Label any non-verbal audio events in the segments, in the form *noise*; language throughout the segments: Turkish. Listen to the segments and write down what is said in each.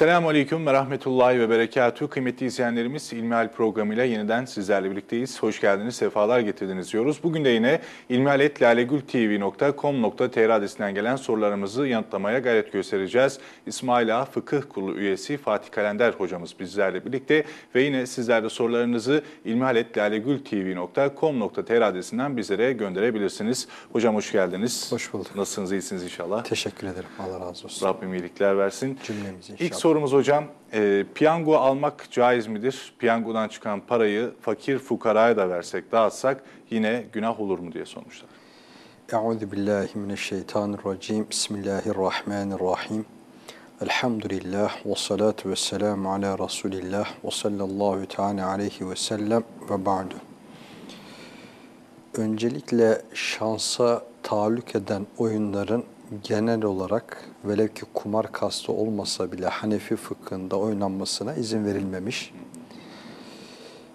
Esselamu Aleyküm ve Rahmetullahi ve Berekatuhu. Kıymetli izleyenlerimiz İlmihal programıyla yeniden sizlerle birlikteyiz. Hoş geldiniz, sefalar getirdiniz diyoruz. Bugün de yine ilmihaletlalegültv.com.tr adresinden gelen sorularımızı yanıtlamaya gayret göstereceğiz. İsmail Ağa Fıkıh Kurulu üyesi Fatih Kalender hocamız bizlerle birlikte ve yine sizler de sorularınızı ilmihaletlalegültv.com.tr adresinden bizlere gönderebilirsiniz. Hocam hoş geldiniz. Hoş bulduk. Nasılsınız, iyisiniz inşallah? Teşekkür ederim. Allah razı olsun. Rabbim iyilikler versin. Cümlemizi İlk inşallah. Sorumuz hocam, e, piyango almak caiz midir? Piyangodan çıkan parayı fakir fukaraya da versek, dağıtsak yine günah olur mu diye sormuşlar. Euzu billahi mineşşeytanirracim. Bismillahirrahmanirrahim. Elhamdülillah ve salatu ve selamu ala Resulillah ve sallallahu teala aleyhi ve sellem ve ba'du. Öncelikle şansa tahallük eden oyunların genel olarak velev ki kumar kastı olmasa bile Hanefi fıkhında oynanmasına izin verilmemiş.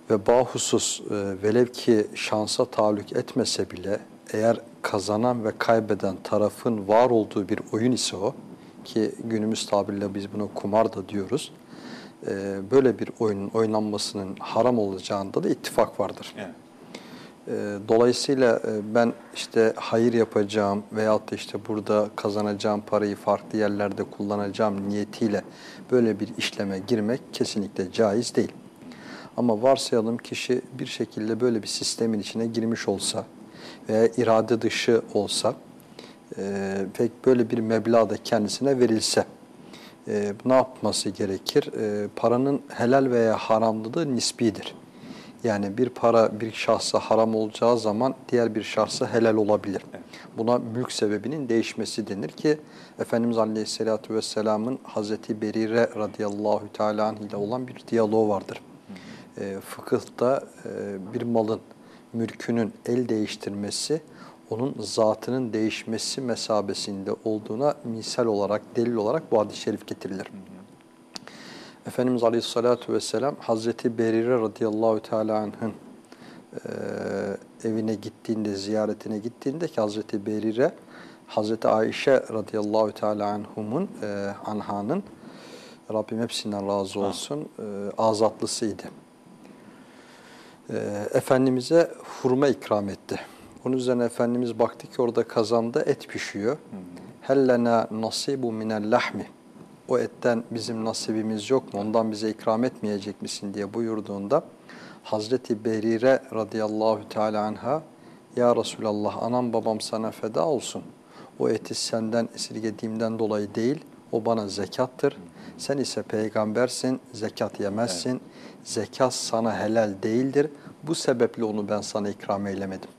Ve bahusus e, velev ki şansa tahallük etmese bile eğer kazanan ve kaybeden tarafın var olduğu bir oyun ise o ki günümüz tabirle biz bunu kumar da diyoruz. e, böyle bir oyunun oynanmasının haram olacağında da ittifak vardır. Evet. E, Dolayısıyla e, ben işte hayır yapacağım veyahut da işte burada kazanacağım parayı farklı yerlerde kullanacağım niyetiyle böyle bir işleme girmek kesinlikle caiz değil. Ama varsayalım kişi bir şekilde böyle bir sistemin içine girmiş olsa veya irade dışı olsa e, pek böyle bir meblağ da kendisine verilse e, ne yapması gerekir? E, paranın helal veya haramlılığı nisbidir. Yani bir para bir şahsa haram olacağı zaman diğer bir şahsa helal olabilir. Buna mülk sebebinin değişmesi denir ki Efendimiz Aleyhisselatü Vesselam'ın Hazreti Berire radıyallahu teala ile olan bir diyaloğu vardır. E, fıkıhta e, bir malın mülkünün el değiştirmesi onun zatının değişmesi mesabesinde olduğuna misal olarak, delil olarak bu hadis-i şerif getirilir. Efendimiz Aleyhisselatü Vesselam Hazreti Berire radıyallahu teala anh'ın e, evine gittiğinde, ziyaretine gittiğinde ki Hazreti Berire, Hazreti Ayşe radıyallahu teala anhumun, e, anhanın, Rabbim hepsinden razı olsun, e, azatlısıydı. E, Efendimiz'e hurma ikram etti. Onun üzerine Efendimiz baktı ki orada kazanda et pişiyor. Hellena nasibu minel lahmi. O etten bizim nasibimiz yok mu? Ondan bize ikram etmeyecek misin diye buyurduğunda Hazreti Berire radıyallahu teala anha Ya Resulallah anam babam sana feda olsun. O eti senden esirgediğimden dolayı değil, o bana zekattır. Sen ise peygambersin, zekat yemezsin. Zekat sana helal değildir. Bu sebeple onu ben sana ikram eylemedim.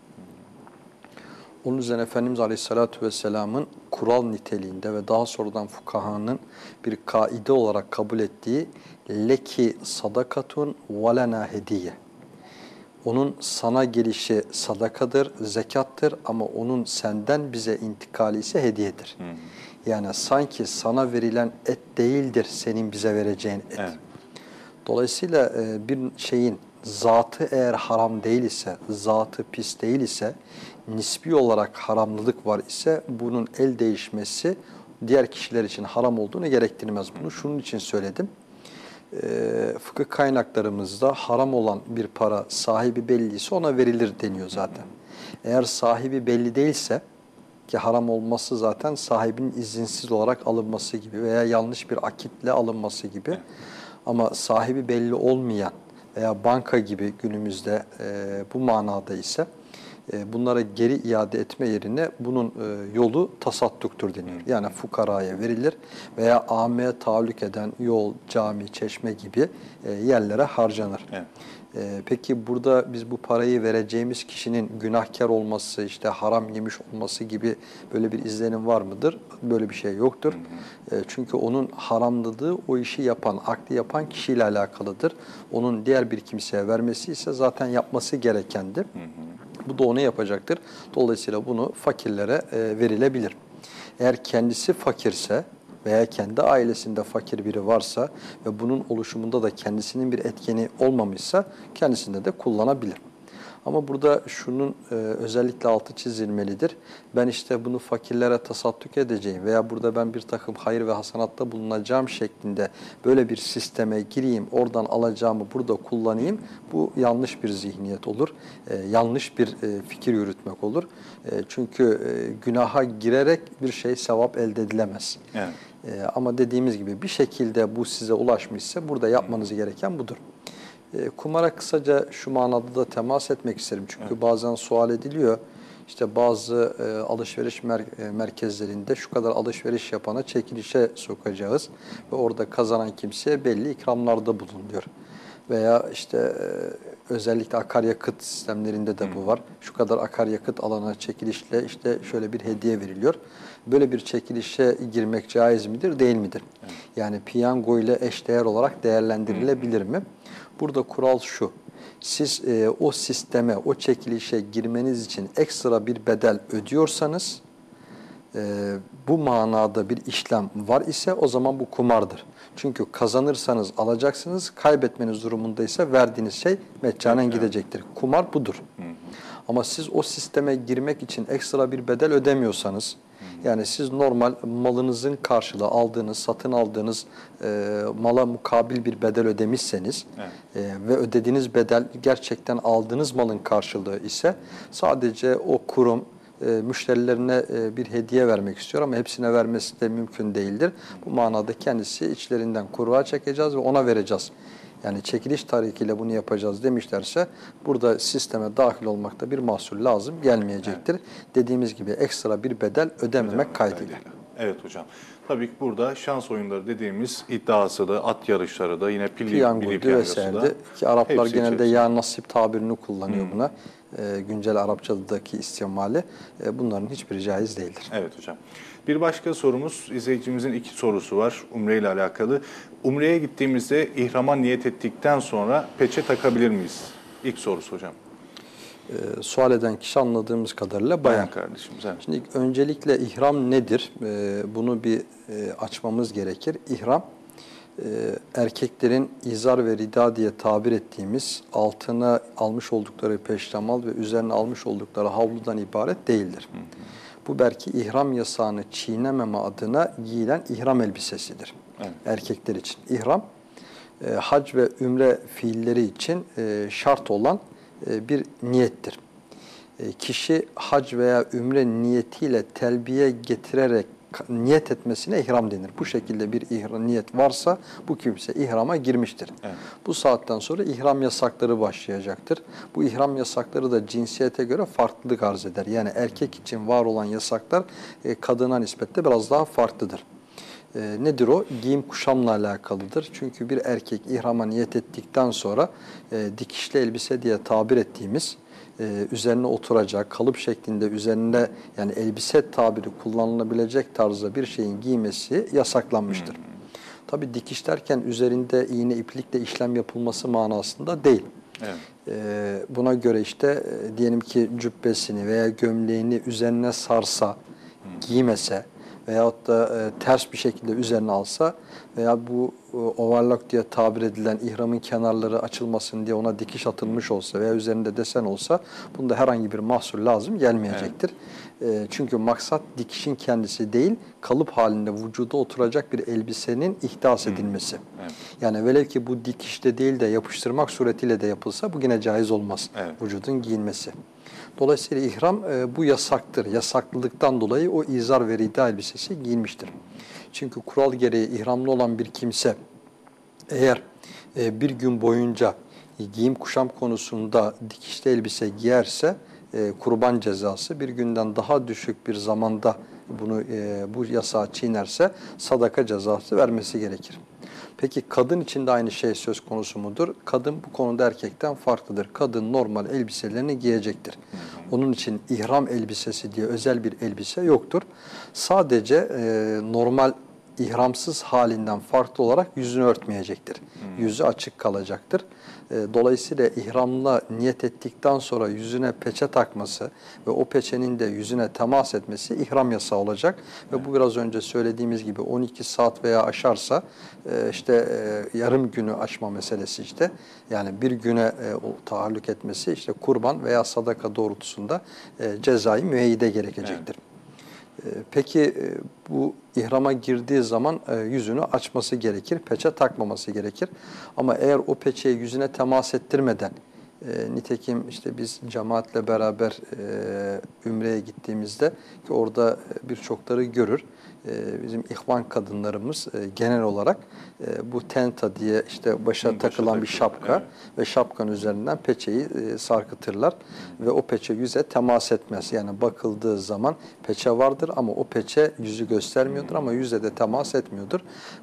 Onun üzerine Efendimiz Aleyhisselatü Vesselam'ın kural niteliğinde ve daha sonradan fukahanın bir kaide olarak kabul ettiği leki sadakatun velena hediye. Onun sana gelişi sadakadır, zekattır ama onun senden bize intikali ise hediyedir. Yani sanki sana verilen et değildir senin bize vereceğin et. Evet. Dolayısıyla e, bir şeyin zatı eğer haram değil ise, zatı pis değil ise, nispi olarak haramlılık var ise bunun el değişmesi diğer kişiler için haram olduğunu gerektirmez. Bunu şunun için söyledim. E, fıkıh kaynaklarımızda haram olan bir para sahibi belliyse ona verilir deniyor zaten. Eğer sahibi belli değilse ki haram olması zaten sahibinin izinsiz olarak alınması gibi veya yanlış bir akitle alınması gibi. Ama sahibi belli olmayan veya banka gibi günümüzde e, bu manada ise bunlara geri iade etme yerine bunun e, yolu tasadduktur deniyor. Yani fukaraya verilir veya ameye tahallük eden yol, cami, çeşme gibi e, yerlere harcanır. Evet. Peki burada biz bu parayı vereceğimiz kişinin günahkar olması, işte haram yemiş olması gibi böyle bir izlenim var mıdır? Böyle bir şey yoktur. Çünkü onun haramladığı o işi yapan, akli yapan kişiyle alakalıdır. Onun diğer bir kimseye vermesi ise zaten yapması gerekendir. Bu da onu yapacaktır. Dolayısıyla bunu fakirlere e, verilebilir. Eğer kendisi fakirse veya kendi ailesinde fakir biri varsa ve bunun oluşumunda da kendisinin bir etkeni olmamışsa kendisinde de kullanabilir. Ama burada şunun e, özellikle altı çizilmelidir. Ben işte bunu fakirlere tasadduk edeceğim veya burada ben bir takım hayır ve hasanatta bulunacağım şeklinde böyle bir sisteme gireyim, oradan alacağımı burada kullanayım. Bu yanlış bir zihniyet olur. E, yanlış bir e, fikir yürütmek olur. E, çünkü e, günaha girerek bir şey sevap elde edilemez. Evet. E, ama dediğimiz gibi bir şekilde bu size ulaşmışsa burada yapmanız gereken budur. E, kumara kısaca şu manada da temas etmek isterim. Çünkü bazen sual ediliyor. İşte bazı e, alışveriş mer- e, merkezlerinde şu kadar alışveriş yapana çekilişe sokacağız ve orada kazanan kimseye belli ikramlarda bulunuyor. Veya işte e, özellikle akaryakıt sistemlerinde de bu var. Şu kadar akaryakıt alana çekilişle işte şöyle bir hediye veriliyor. Böyle bir çekilişe girmek caiz midir, değil midir? Yani piyango ile eşdeğer olarak değerlendirilebilir mi? Burada kural şu. Siz e, o sisteme, o çekilişe girmeniz için ekstra bir bedel ödüyorsanız e, bu manada bir işlem var ise o zaman bu kumardır. Çünkü kazanırsanız alacaksınız, kaybetmeniz durumunda ise verdiğiniz şey meccanen gidecektir. Kumar budur. Ama siz o sisteme girmek için ekstra bir bedel ödemiyorsanız, yani siz normal malınızın karşılığı aldığınız, satın aldığınız e, mala mukabil bir bedel ödemişseniz Evet. e, ve ödediğiniz bedel gerçekten aldığınız malın karşılığı ise sadece o kurum e, müşterilerine e, bir hediye vermek istiyor ama hepsine vermesi de mümkün değildir. Bu manada kendisi içlerinden kuruğa çekeceğiz ve ona vereceğiz. Yani çekiliş tarihiyle bunu yapacağız demişlerse burada sisteme dahil olmakta bir mahsur lazım gelmeyecektir. Dediğimiz gibi ekstra bir bedel ödememek kaydıyla. Evet hocam. Tabii ki burada şans oyunları dediğimiz iddiası da, at yarışları da, yine pili piyangosu vesaire de ki Araplar genelde içerisinde. ya nasip tabirini kullanıyor buna. E, güncel Arapçadaki istimali. E, bunların hiçbiri caiz değildir. Evet hocam. Bir başka sorumuz, izleyicimizin iki sorusu var Umre ile alakalı. Umre'ye gittiğimizde ihrama niyet ettikten sonra peçe takabilir miyiz? İlk sorusu hocam. E, sual eden kişi anladığımız kadarıyla Bayan bayan. kardeşimiz. Evet. Şimdi öncelikle ihram nedir? E, bunu bir e, açmamız gerekir. İhram e, erkeklerin izar ve rida diye tabir ettiğimiz altına almış oldukları peştemal ve üzerine almış oldukları havludan ibaret değildir. Bu belki ihram yasağını çiğnememe adına giyilen ihram elbisesidir. Evet. Erkekler için. İhram e, hac ve ümre fiilleri için e, şart olan e, bir niyettir. E, kişi hac veya ümre niyetiyle telbiye getirerek niyet etmesine ihram denir. Bu şekilde bir ihram, niyet varsa bu kimse ihrama girmiştir. Evet. Bu saatten sonra ihram yasakları başlayacaktır. Bu ihram yasakları da cinsiyete göre farklılık arz eder. Yani erkek için var olan yasaklar e, kadına nispetle biraz daha farklıdır. E, nedir o? Giyim kuşamla alakalıdır. Çünkü bir erkek ihrama niyet ettikten sonra e, dikişli elbise diye tabir ettiğimiz e, üzerine oturacak, kalıp şeklinde üzerinde yani elbise tabiri kullanılabilecek tarzda bir şeyin giymesi yasaklanmıştır. Tabi dikiş derken üzerinde iğne iplikle işlem yapılması manasında değil. Evet. Ee, buna göre işte e, diyelim ki cübbesini veya gömleğini üzerine sarsa, giymese veyahut da e, ters bir şekilde üzerine alsa veya bu e, overlock diye tabir edilen ihramın kenarları açılmasın diye ona dikiş atılmış olsa veya üzerinde desen olsa bunda herhangi bir mahsur lazım gelmeyecektir. E, çünkü maksat dikişin kendisi değil, kalıp halinde vücuda oturacak bir elbisenin ihdas edilmesi. Evet. Yani velev ki bu dikişte değil de yapıştırmak suretiyle de yapılsa bu yine caiz olmaz. Evet. Vücudun giyinmesi. Dolayısıyla ihram e, bu yasaktır. Yasaklılıktan dolayı o izar ve rida elbisesi giyinmiştir. Çünkü kural gereği ihramlı olan bir kimse eğer e, bir gün boyunca giyim kuşam konusunda dikişli elbise giyerse e, kurban cezası bir günden daha düşük bir zamanda bunu e, bu yasağı çiğnerse sadaka cezası vermesi gerekir. Peki kadın için de aynı şey söz konusu mudur? Kadın bu konuda erkekten farklıdır. Kadın normal elbiselerini giyecektir. Onun için ihram elbisesi diye özel bir elbise yoktur. Sadece e, normal ihramsız halinden farklı olarak yüzünü örtmeyecektir. Yüzü açık kalacaktır. E, dolayısıyla ihramla niyet ettikten sonra yüzüne peçe takması ve o peçenin de yüzüne temas etmesi ihram yasağı olacak. Ve bu biraz önce söylediğimiz gibi 12 saat veya aşarsa e, işte e, yarım günü aşma meselesi işte yani bir güne e, tahallük etmesi işte kurban veya sadaka doğrultusunda cezai müeyyide gerekecektir. E, Peki e, bu ihrama girdiği zaman e, yüzünü açması gerekir, peçe takmaması gerekir. Ama eğer o peçeyi yüzüne temas ettirmeden, e, nitekim işte biz cemaatle beraber Ümre'ye gittiğimizde ki orada birçokları görür. E, bizim ihvan kadınlarımız e, genel olarak e, bu tenta diye işte başa Hı, başa takılan bir şapka evet. ve şapkanın üzerinden peçeyi sarkıtırlar ve o peçe yüze temas etmez. Yani bakıldığı zaman peçe vardır ama o peçe yüzü göstermiyordur ama yüze de temas etmiyordur.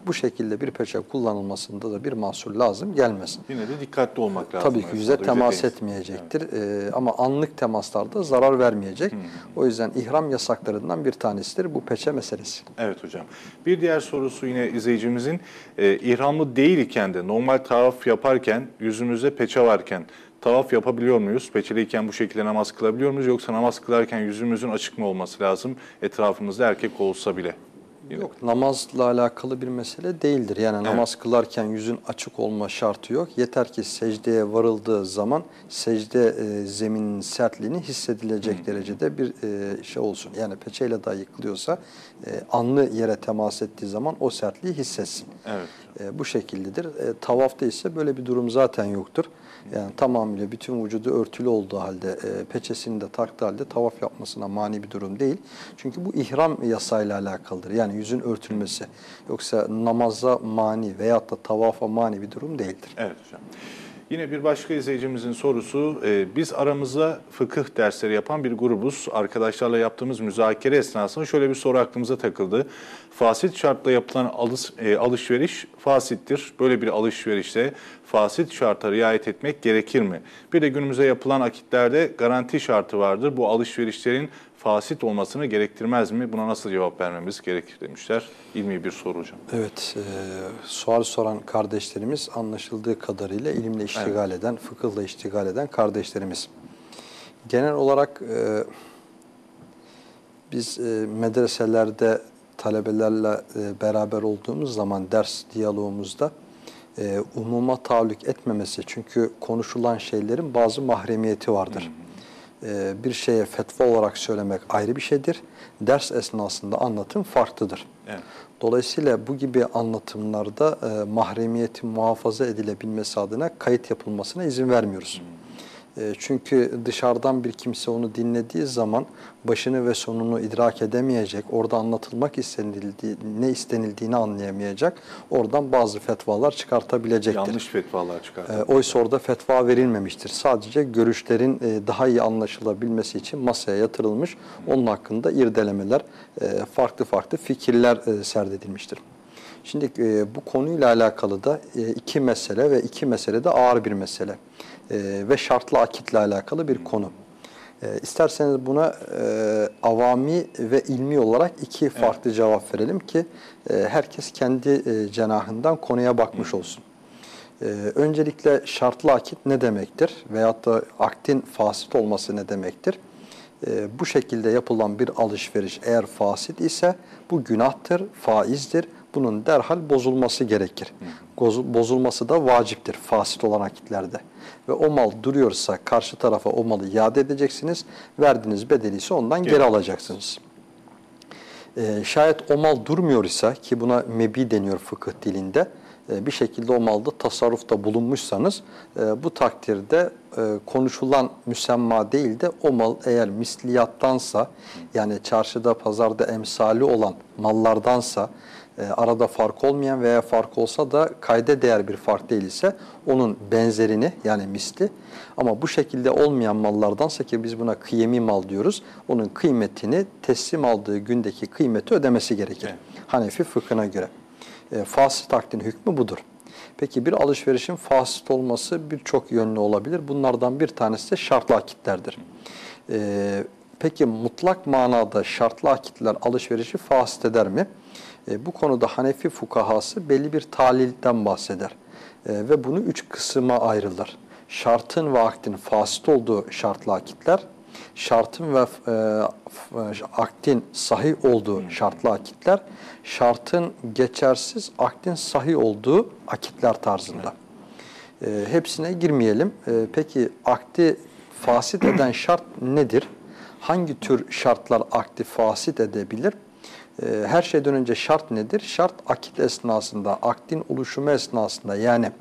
Bu şekilde bir peçe kullanılmasında da bir mahsur lazım gelmez. Yine de dikkatli olmak lazım. Tabii ki yüze temas değsin. etmeyecektir E, ama anlık temaslarda zarar vermeyecek. O yüzden ihram yasaklarından bir tanesidir bu peçe meselesi. Evet hocam. Bir diğer sorusu yine izleyicimizin e, ihramlı değil iken de normal tavaf yaparken yüzümüzde peçe varken tavaf yapabiliyor muyuz? Peçeliyken bu şekilde namaz kılabiliyor muyuz? Yoksa namaz kılarken yüzümüzün açık mı olması lazım? Etrafımızda erkek olsa bile. Yok namazla alakalı bir mesele değildir. Yani namaz kılarken yüzün açık olma şartı yok. Yeter ki secdeye varıldığı zaman secde e, zemininin sertliğini hissedilecek derecede bir e, şey olsun. Yani peçeyle dahi yıkılıyorsa e, anlı yere temas ettiği zaman o sertliği hissetsin. Evet. E, bu şekildedir. E, tavafta ise böyle bir durum zaten yoktur. Yani tamamıyla bütün vücudu örtülü olduğu halde, e, peçesini de taktığı halde tavaf yapmasına mani bir durum değil. Çünkü bu ihram yasayla alakalıdır. Yani yüzün örtülmesi. Yoksa namaza mani veyahut da tavafa mani bir durum değildir. Evet hocam. Yine bir başka izleyicimizin sorusu, e, biz aramızda fıkıh dersleri yapan bir grubuz. Arkadaşlarla yaptığımız müzakere esnasında şöyle bir soru aklımıza takıldı. Fasit şartla yapılan alış, e, alışveriş fasittir. Böyle bir alışverişte fasit şarta riayet etmek gerekir mi? Bir de günümüze yapılan akitlerde garanti şartı vardır. Bu alışverişlerin fasit olmasını gerektirmez mi? Buna nasıl cevap vermemiz gerekir demişler. İlmi bir soru hocam. Evet, e, sual soran kardeşlerimiz anlaşıldığı kadarıyla ilimle iştigal eden, fıkıhla iştigal eden kardeşlerimiz. Genel olarak e, biz e, medreselerde talebelerle e, beraber olduğumuz zaman ders diyalogumuzda e, umuma tahallük etmemesi çünkü konuşulan şeylerin bazı mahremiyeti vardır. E, bir şeye fetva olarak söylemek ayrı bir şeydir. Ders esnasında anlatım farklıdır. Evet. Dolayısıyla bu gibi anlatımlarda e, mahremiyetin muhafaza edilebilmesi adına kayıt yapılmasına izin vermiyoruz. E, çünkü dışarıdan bir kimse onu dinlediği zaman başını ve sonunu idrak edemeyecek, orada anlatılmak istenildiği, ne istenildiğini anlayamayacak, oradan bazı fetvalar çıkartabilecektir. Yanlış fetvalar. E, oysa orada fetva verilmemiştir. Sadece görüşlerin e, daha iyi anlaşılabilmesi için masaya yatırılmış, onun hakkında irdelemeler, e, farklı farklı fikirler e, serdedilmiştir. Şimdi e, bu konuyla alakalı da e, iki mesele ve iki mesele de ağır bir mesele E, ve şartlı akitle alakalı bir konu. E, isterseniz buna e, avami ve ilmi olarak iki farklı cevap verelim ki e, herkes kendi e, cenahından konuya bakmış olsun. Ee, öncelikle şartlı akit ne demektir? Veyahut da aktin fasit olması ne demektir? Ee, bu şekilde yapılan bir alışveriş eğer fasit ise bu günahtır, faizdir. Bunun derhal bozulması gerekir. Bozu- Bozulması da vaciptir fasit olan akitlerde. Ve o mal duruyorsa karşı tarafa o malı iade edeceksiniz. Verdiğiniz bedeli ise ondan geri alacaksınız. Ee, şayet o mal durmuyor ise ki buna mebi deniyor fıkıh dilinde e, bir şekilde o malda tasarrufta bulunmuşsanız e, bu takdirde e, konuşulan müsemma değil de o mal eğer misliyattansa yani çarşıda pazarda emsali olan mallardansa e, arada fark olmayan veya fark olsa da kayda değer bir fark değil ise onun benzerini yani misli ama bu şekilde olmayan mallardansa ki biz buna kıyemi mal diyoruz onun kıymetini teslim aldığı gündeki kıymeti ödemesi gerekir. Evet. Hanefi fıkhına göre. E, fasit akdin hükmü budur. Peki bir alışverişin fasit olması birçok yönlü olabilir. Bunlardan bir tanesi de şartlı akitlerdir. E, peki mutlak manada şartlı akitler alışverişi fasit eder mi? E, bu konuda Hanefi fukahası belli bir talilden bahseder. E, ve bunu üç kısma ayrılır. Şartın ve akdin fasit olduğu şartlı akitler, şartın ve e, akdin sahih olduğu şartlı akitler, şartın geçersiz, akdin sahih olduğu akitler tarzında. E, hepsine girmeyelim. E, peki akdi fasit eden şart nedir? Hangi tür şartlar akdi fasit edebilir? E, her şeyden önce şart nedir? Şart akit esnasında, akdin oluşumu esnasında yani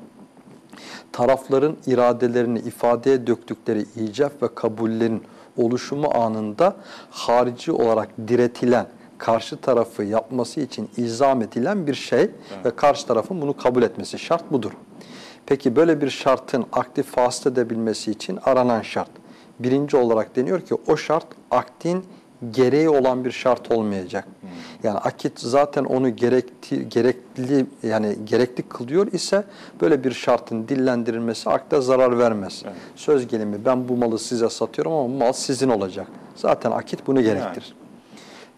tarafların iradelerini ifadeye döktükleri icap ve kabullerin oluşumu anında harici olarak diretilen, karşı tarafı yapması için ilzam edilen bir şey evet. ve karşı tarafın bunu kabul etmesi şart budur. Peki böyle bir şartın aktif fasit edebilmesi için aranan şart. Birinci olarak deniyor ki o şart aktin gereği olan bir şart olmayacak. Hmm. Yani akit zaten onu gerekti, gerekli yani gerekli kılıyor ise böyle bir şartın dillendirilmesi akta zarar vermez. Evet. Söz gelimi ben bu malı size satıyorum ama mal sizin olacak. Zaten akit bunu gerektirir. Yani.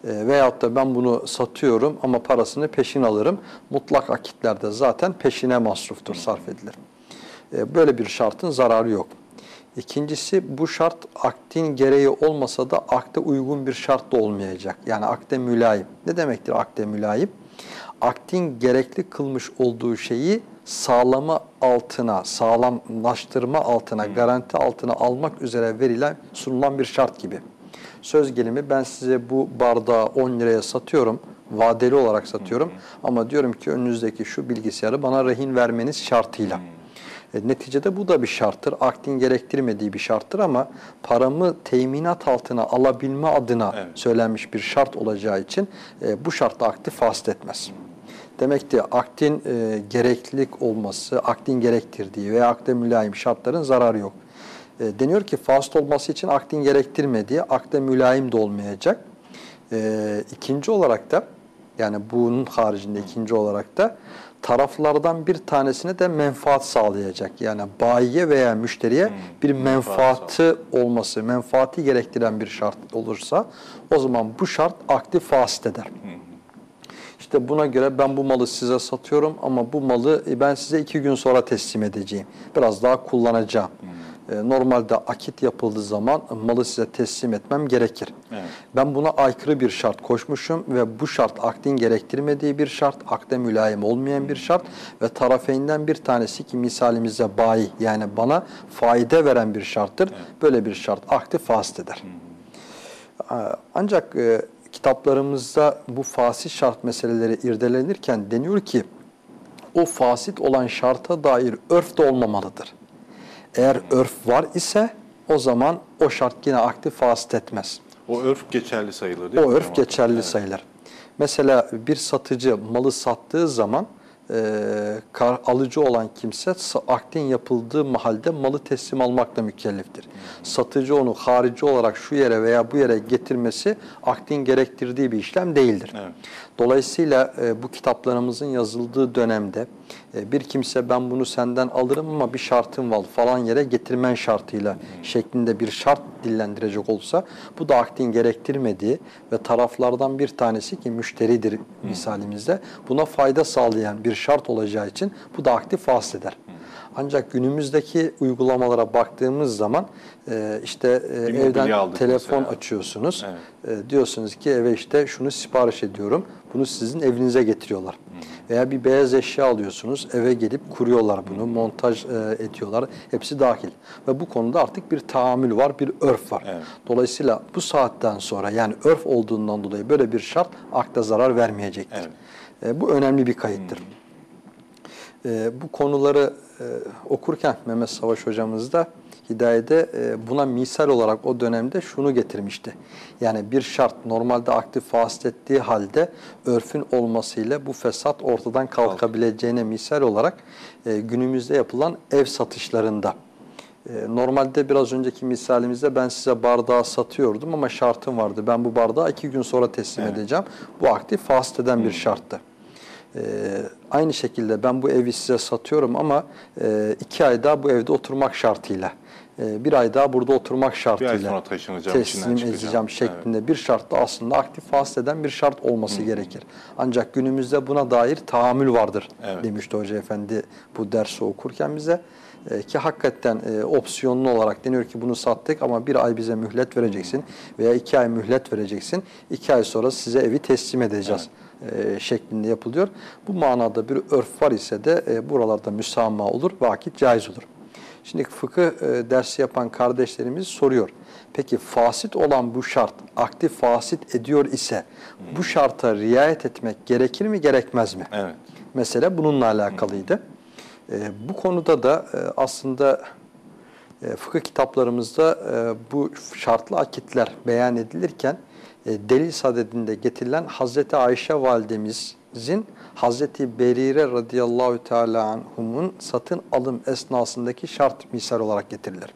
E, veyahut da ben bunu satıyorum ama parasını peşin alırım. Mutlak akitlerde zaten peşine masruftur, sarf edilir. E, böyle bir şartın zararı yok. İkincisi bu şart aktin gereği olmasa da akte uygun bir şart da olmayacak. Yani akde mülayim. Ne demektir akde mülayim? Aktin gerekli kılmış olduğu şeyi sağlama altına, sağlamlaştırma altına, garanti altına almak üzere verilen, sunulan bir şart gibi. Söz gelimi ben size bu bardağı 10 liraya satıyorum, vadeli olarak satıyorum. Ama diyorum ki önünüzdeki şu bilgisayarı bana rehin vermeniz şartıyla. E, neticede bu da bir şarttır. Akdin gerektirmediği bir şarttır ama paramı teminat altına alabilme adına evet. söylenmiş bir şart olacağı için e, bu şartta akdi fasıl etmez. Demek ki akdin e, gereklilik olması, akdin gerektirdiği veya akde mülayim şartların zararı yok. E, deniyor ki fasıl olması için akdin gerektirmediği, akde mülayim de olmayacak. E, ikinci olarak da yani bunun haricinde ikinci olarak da taraflardan bir tanesine de menfaat sağlayacak. Yani bayiye veya müşteriye hmm, bir menfaati olması, menfaati gerektiren bir şart olursa o zaman bu şart aktif fasit eder. Hmm. İşte buna göre ben bu malı size satıyorum ama bu malı ben size iki gün sonra teslim edeceğim. Biraz daha kullanacağım. Hmm. E, normalde akit yapıldığı zaman malı size teslim etmem gerekir. Evet. Ben buna aykırı bir şart koşmuşum ve bu şart akdin gerektirmediği bir şart, akde mülayim olmayan bir şart ve tarafeyinden bir tanesi ki misalimizde bayi yani bana faide veren bir şarttır. Evet. Böyle bir şart akdi fasit eder. Hı hı. Ancak e, kitaplarımızda bu fasit şart meseleleri irdelenirken deniyor ki o fasit olan şarta dair örf de olmamalıdır. Eğer örf var ise o zaman o şart yine aktif fasit etmez. O örf geçerli sayılır değil o mi? O örf geçerli evet. sayılır. Mesela bir satıcı malı sattığı zaman e, kar, alıcı olan kimse akdin yapıldığı mahalde malı teslim almakla mükelleftir. Hmm. Satıcı onu harici olarak şu yere veya bu yere getirmesi akdin gerektirdiği bir işlem değildir. Evet. Dolayısıyla e, bu kitaplarımızın yazıldığı dönemde e, bir kimse ben bunu senden alırım ama bir şartım var falan yere getirmen şartıyla şeklinde bir şart dillendirecek olsa bu da akdin gerektirmediği ve taraflardan bir tanesi ki müşteridir misalimizde buna fayda sağlayan bir şart olacağı için bu da aktif fasıl eder. Ancak günümüzdeki uygulamalara baktığımız zaman e, işte e, evden telefon mesela. açıyorsunuz. Evet. E, diyorsunuz ki eve işte şunu sipariş ediyorum. Bunu sizin evinize getiriyorlar. Hı. Veya bir beyaz eşya alıyorsunuz. Eve gelip kuruyorlar bunu. Hı. Montaj e, ediyorlar. Hepsi dahil. Ve bu konuda artık bir tahammül var, bir örf var. Evet. Dolayısıyla bu saatten sonra yani örf olduğundan dolayı böyle bir şart akta zarar vermeyecektir. Evet. E, bu önemli bir kayıttır. Hı. E, bu konuları e, okurken Mehmet Savaş hocamız da Hidaye'de e, buna misal olarak o dönemde şunu getirmişti. Yani bir şart normalde aktif fasit ettiği halde örfün olmasıyla bu fesat ortadan kalkabileceğine misal olarak e, günümüzde yapılan ev satışlarında Normalde biraz önceki misalimizde ben size bardağı satıyordum ama şartım vardı. Ben bu bardağı iki gün sonra teslim evet. edeceğim. Bu aktif fasit eden bir şarttı. E, aynı şekilde ben bu evi size satıyorum ama e, iki ay daha bu evde oturmak şartıyla, e, bir ay daha burada oturmak şartıyla sonra taşınacağım, içinden teslim edeceğim şeklinde bir şartta aslında aktif fasıl eden bir şart olması gerekir. Ancak günümüzde buna dair tahammül vardır Evet. demişti Hoca Efendi bu dersi okurken bize. E, ki hakikaten e, opsiyonlu olarak deniyor ki bunu sattık ama bir ay bize mühlet vereceksin veya iki ay mühlet vereceksin. iki ay sonra size evi teslim edeceğiz e, şeklinde yapılıyor. Bu manada bir örf var ise de e, buralarda müsamaha olur, vakit caiz olur. Şimdi fıkıh e, dersi yapan kardeşlerimiz soruyor. Peki fasit olan bu şart aktif fasit ediyor ise bu şarta riayet etmek gerekir mi gerekmez mi? Evet. Mesele bununla alakalıydı. E, bu konuda da e, aslında e, fıkıh kitaplarımızda e, bu şartlı akitler beyan edilirken delil sadedinde getirilen Hazreti Ayşe validemizin Hazreti Berire radıyallahu teala anhumun satın alım esnasındaki şart misal olarak getirilir.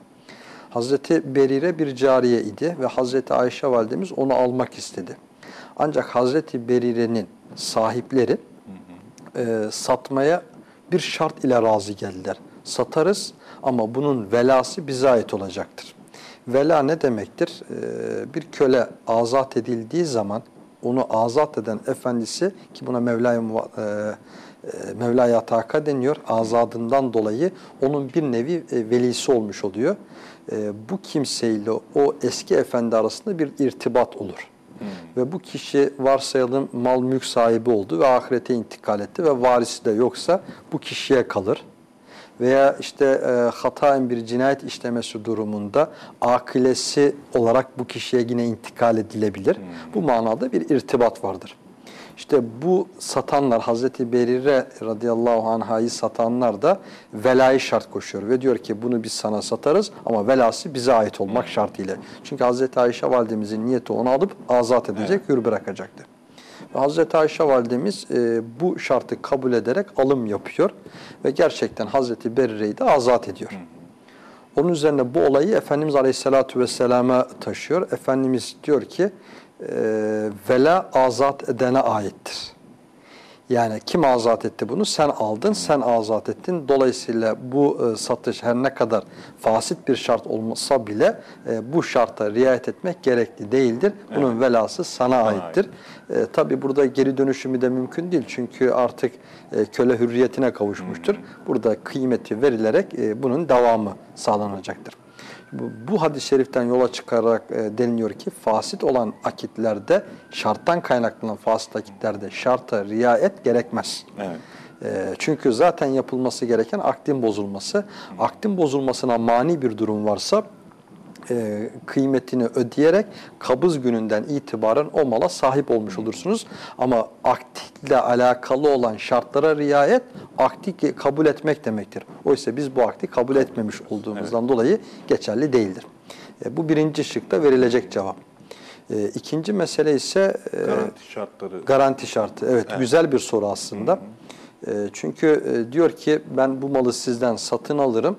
Hazreti Berire bir cariye idi ve Hazreti Ayşe validemiz onu almak istedi. Ancak Hazreti Berire'nin sahipleri e, satmaya bir şart ile razı geldiler. Satarız ama bunun velası bize ait olacaktır. Vela ne demektir? E, bir köle azat edildiği zaman onu azat eden efendisi ki buna Mevla-i Muva- e, e, Mevla-i Ataka deniyor. Azadından dolayı onun bir nevi e, velisi olmuş oluyor. E, bu kimseyle o eski efendi arasında bir irtibat olur. Ve bu kişi varsayalım mal mülk sahibi oldu ve ahirete intikal etti ve varisi de yoksa bu kişiye kalır. Veya işte e, hataen bir cinayet işlemesi durumunda akilesi olarak bu kişiye yine intikal edilebilir. Bu manada bir irtibat vardır. İşte bu satanlar Hazreti Berire radıyallahu anh'ı satanlar da velayı şart koşuyor ve diyor ki bunu biz sana satarız ama velası bize ait olmak şartıyla. Çünkü Hazreti Ayşe validemizin niyeti onu alıp azat edecek, hür bırakacaktı. Hazreti Ayşe validemiz e, bu şartı kabul ederek alım yapıyor ve gerçekten Hazreti Berire'yi de azat ediyor. Onun üzerine bu olayı Efendimiz Aleyhisselatü Vesselam'a taşıyor. Efendimiz diyor ki e, vela azat edene aittir. Yani kim azat etti bunu? Sen aldın, sen azat ettin. Dolayısıyla bu e, satış her ne kadar fasit bir şart olmasa bile e, bu şarta riayet etmek gerekli değildir. Bunun velası sana aittir. E, Tabi burada geri dönüşümü de mümkün değil. Çünkü artık e, köle hürriyetine kavuşmuştur. Burada kıymeti verilerek e, bunun devamı sağlanacaktır. Bu, bu hadis-i şeriften yola çıkarak e, deniliyor ki fasit olan akitlerde şarttan kaynaklanan fasit akitlerde şarta riayet gerekmez. Evet. E, çünkü zaten yapılması gereken akdin bozulması. Akdin bozulmasına mani bir durum varsa e, kıymetini ödeyerek kabız gününden itibaren o mala sahip olmuş olursunuz. Ama akditle alakalı olan şartlara riayet akdi kabul etmek demektir. Oysa biz bu akdi kabul etmemiş olduğumuzdan dolayı geçerli değildir. E, bu birinci şıkta verilecek cevap. E, ikinci mesele ise e, Garanti şartları. Garanti şartı. Evet, güzel bir soru aslında. E, çünkü e, diyor ki ben bu malı sizden satın alırım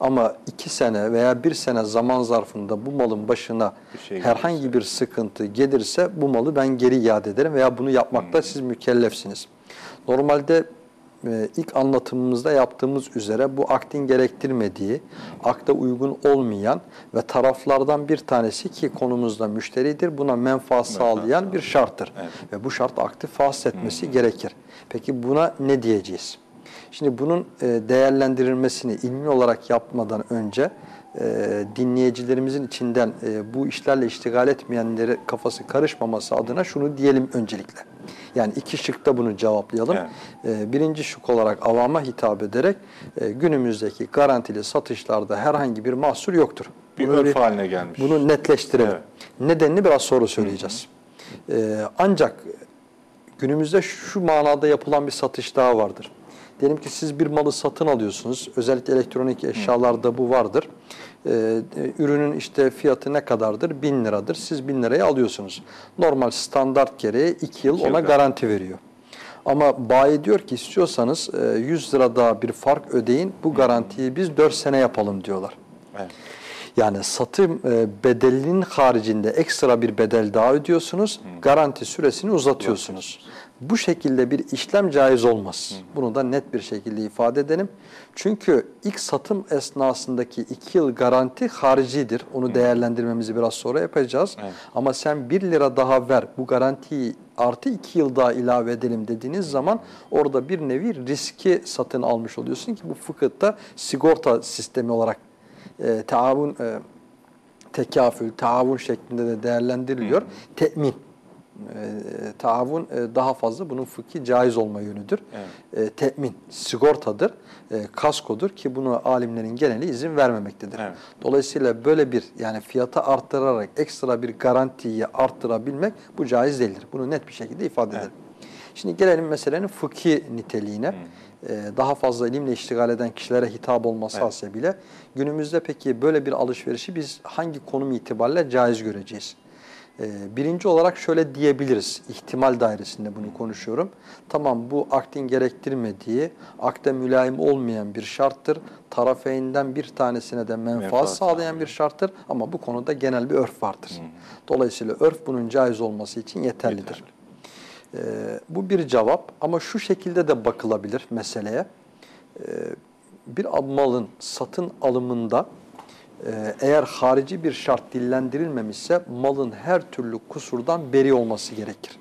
ama iki sene veya bir sene zaman zarfında bu malın başına Bir şey herhangi bir sıkıntı gelirse bu malı ben geri iade ederim veya bunu yapmakta siz mükellefsiniz. Normalde e, ilk anlatımımızda yaptığımız üzere bu akdin gerektirmediği, akda uygun olmayan ve taraflardan bir tanesi ki konumuzda müşteridir buna menfaat sağlayan bir şarttır. Ve bu şart aktif fasıl etmesi gerekir. Peki buna ne diyeceğiz? Şimdi bunun e, değerlendirilmesini ilmi olarak yapmadan önce e, dinleyicilerimizin içinden e, bu işlerle iştigal etmeyenleri kafası karışmaması adına şunu diyelim öncelikle. Yani iki şıkta bunu cevaplayalım. Evet. Birinci şık olarak avama hitap ederek günümüzdeki garantili satışlarda herhangi bir mahsur yoktur. Bir Bunu örf haline gelmiş. Bunu netleştirelim. Evet. Nedenini biraz sonra söyleyeceğiz. E, ancak günümüzde şu manada yapılan bir satış daha vardır. Diyelim ki siz bir malı satın alıyorsunuz. Özellikle elektronik eşyalarda bu vardır. Ee, e, ürünün işte fiyatı ne kadardır? 1000 liradır. Siz 1000 liraya alıyorsunuz. Normal standart gereği 2 yıl İki yıl ona garanti. garanti veriyor. Ama bayi diyor ki istiyorsanız e, 100 lira daha bir fark ödeyin. Bu garantiyi biz 4 sene yapalım diyorlar. Evet. Yani satım e, bedelinin haricinde ekstra bir bedel daha ödüyorsunuz. Garanti süresini uzatıyorsunuz. Bu şekilde bir işlem caiz olmaz. Bunu da net bir şekilde ifade edelim. Çünkü ilk satım esnasındaki iki yıl garanti haricidir. Onu değerlendirmemizi biraz sonra yapacağız. Evet. Ama sen 1 lira daha ver bu garantiyi artı 2 yıl daha ilave edelim dediğiniz zaman orada bir nevi riski satın almış oluyorsun ki bu fıkıhta sigorta sistemi olarak e, taavun e, tekafül, taavun şeklinde de değerlendiriliyor. Temin. E, taavun e, daha fazla bunun fıkhi caiz olma yönüdür. E, temin, sigortadır, e, kaskodur ki bunu alimlerin geneli izin vermemektedir. Evet. Dolayısıyla böyle bir yani fiyatı arttırarak ekstra bir garantiyi arttırabilmek bu caiz değildir. Bunu net bir şekilde ifade edelim. Şimdi gelelim meselenin fıkhi niteliğine. Ee, daha fazla ilimle iştigal eden kişilere hitap olması Evet. hasebiyle günümüzde peki böyle bir alışverişi biz hangi konum itibariyle caiz göreceğiz? Ee, birinci olarak şöyle diyebiliriz, ihtimal dairesinde bunu konuşuyorum. Tamam bu akdin gerektirmediği, akde mülayim olmayan bir şarttır. Tarafeyinden bir tanesine de menfaat, Menfaat sağlayan bir şarttır ama bu konuda genel bir örf vardır. Dolayısıyla örf bunun caiz olması için yeterlidir. Ee, bu bir cevap ama şu şekilde de bakılabilir meseleye. Ee, bir malın satın alımında eğer harici bir şart dillendirilmemişse malın her türlü kusurdan beri olması gerekir.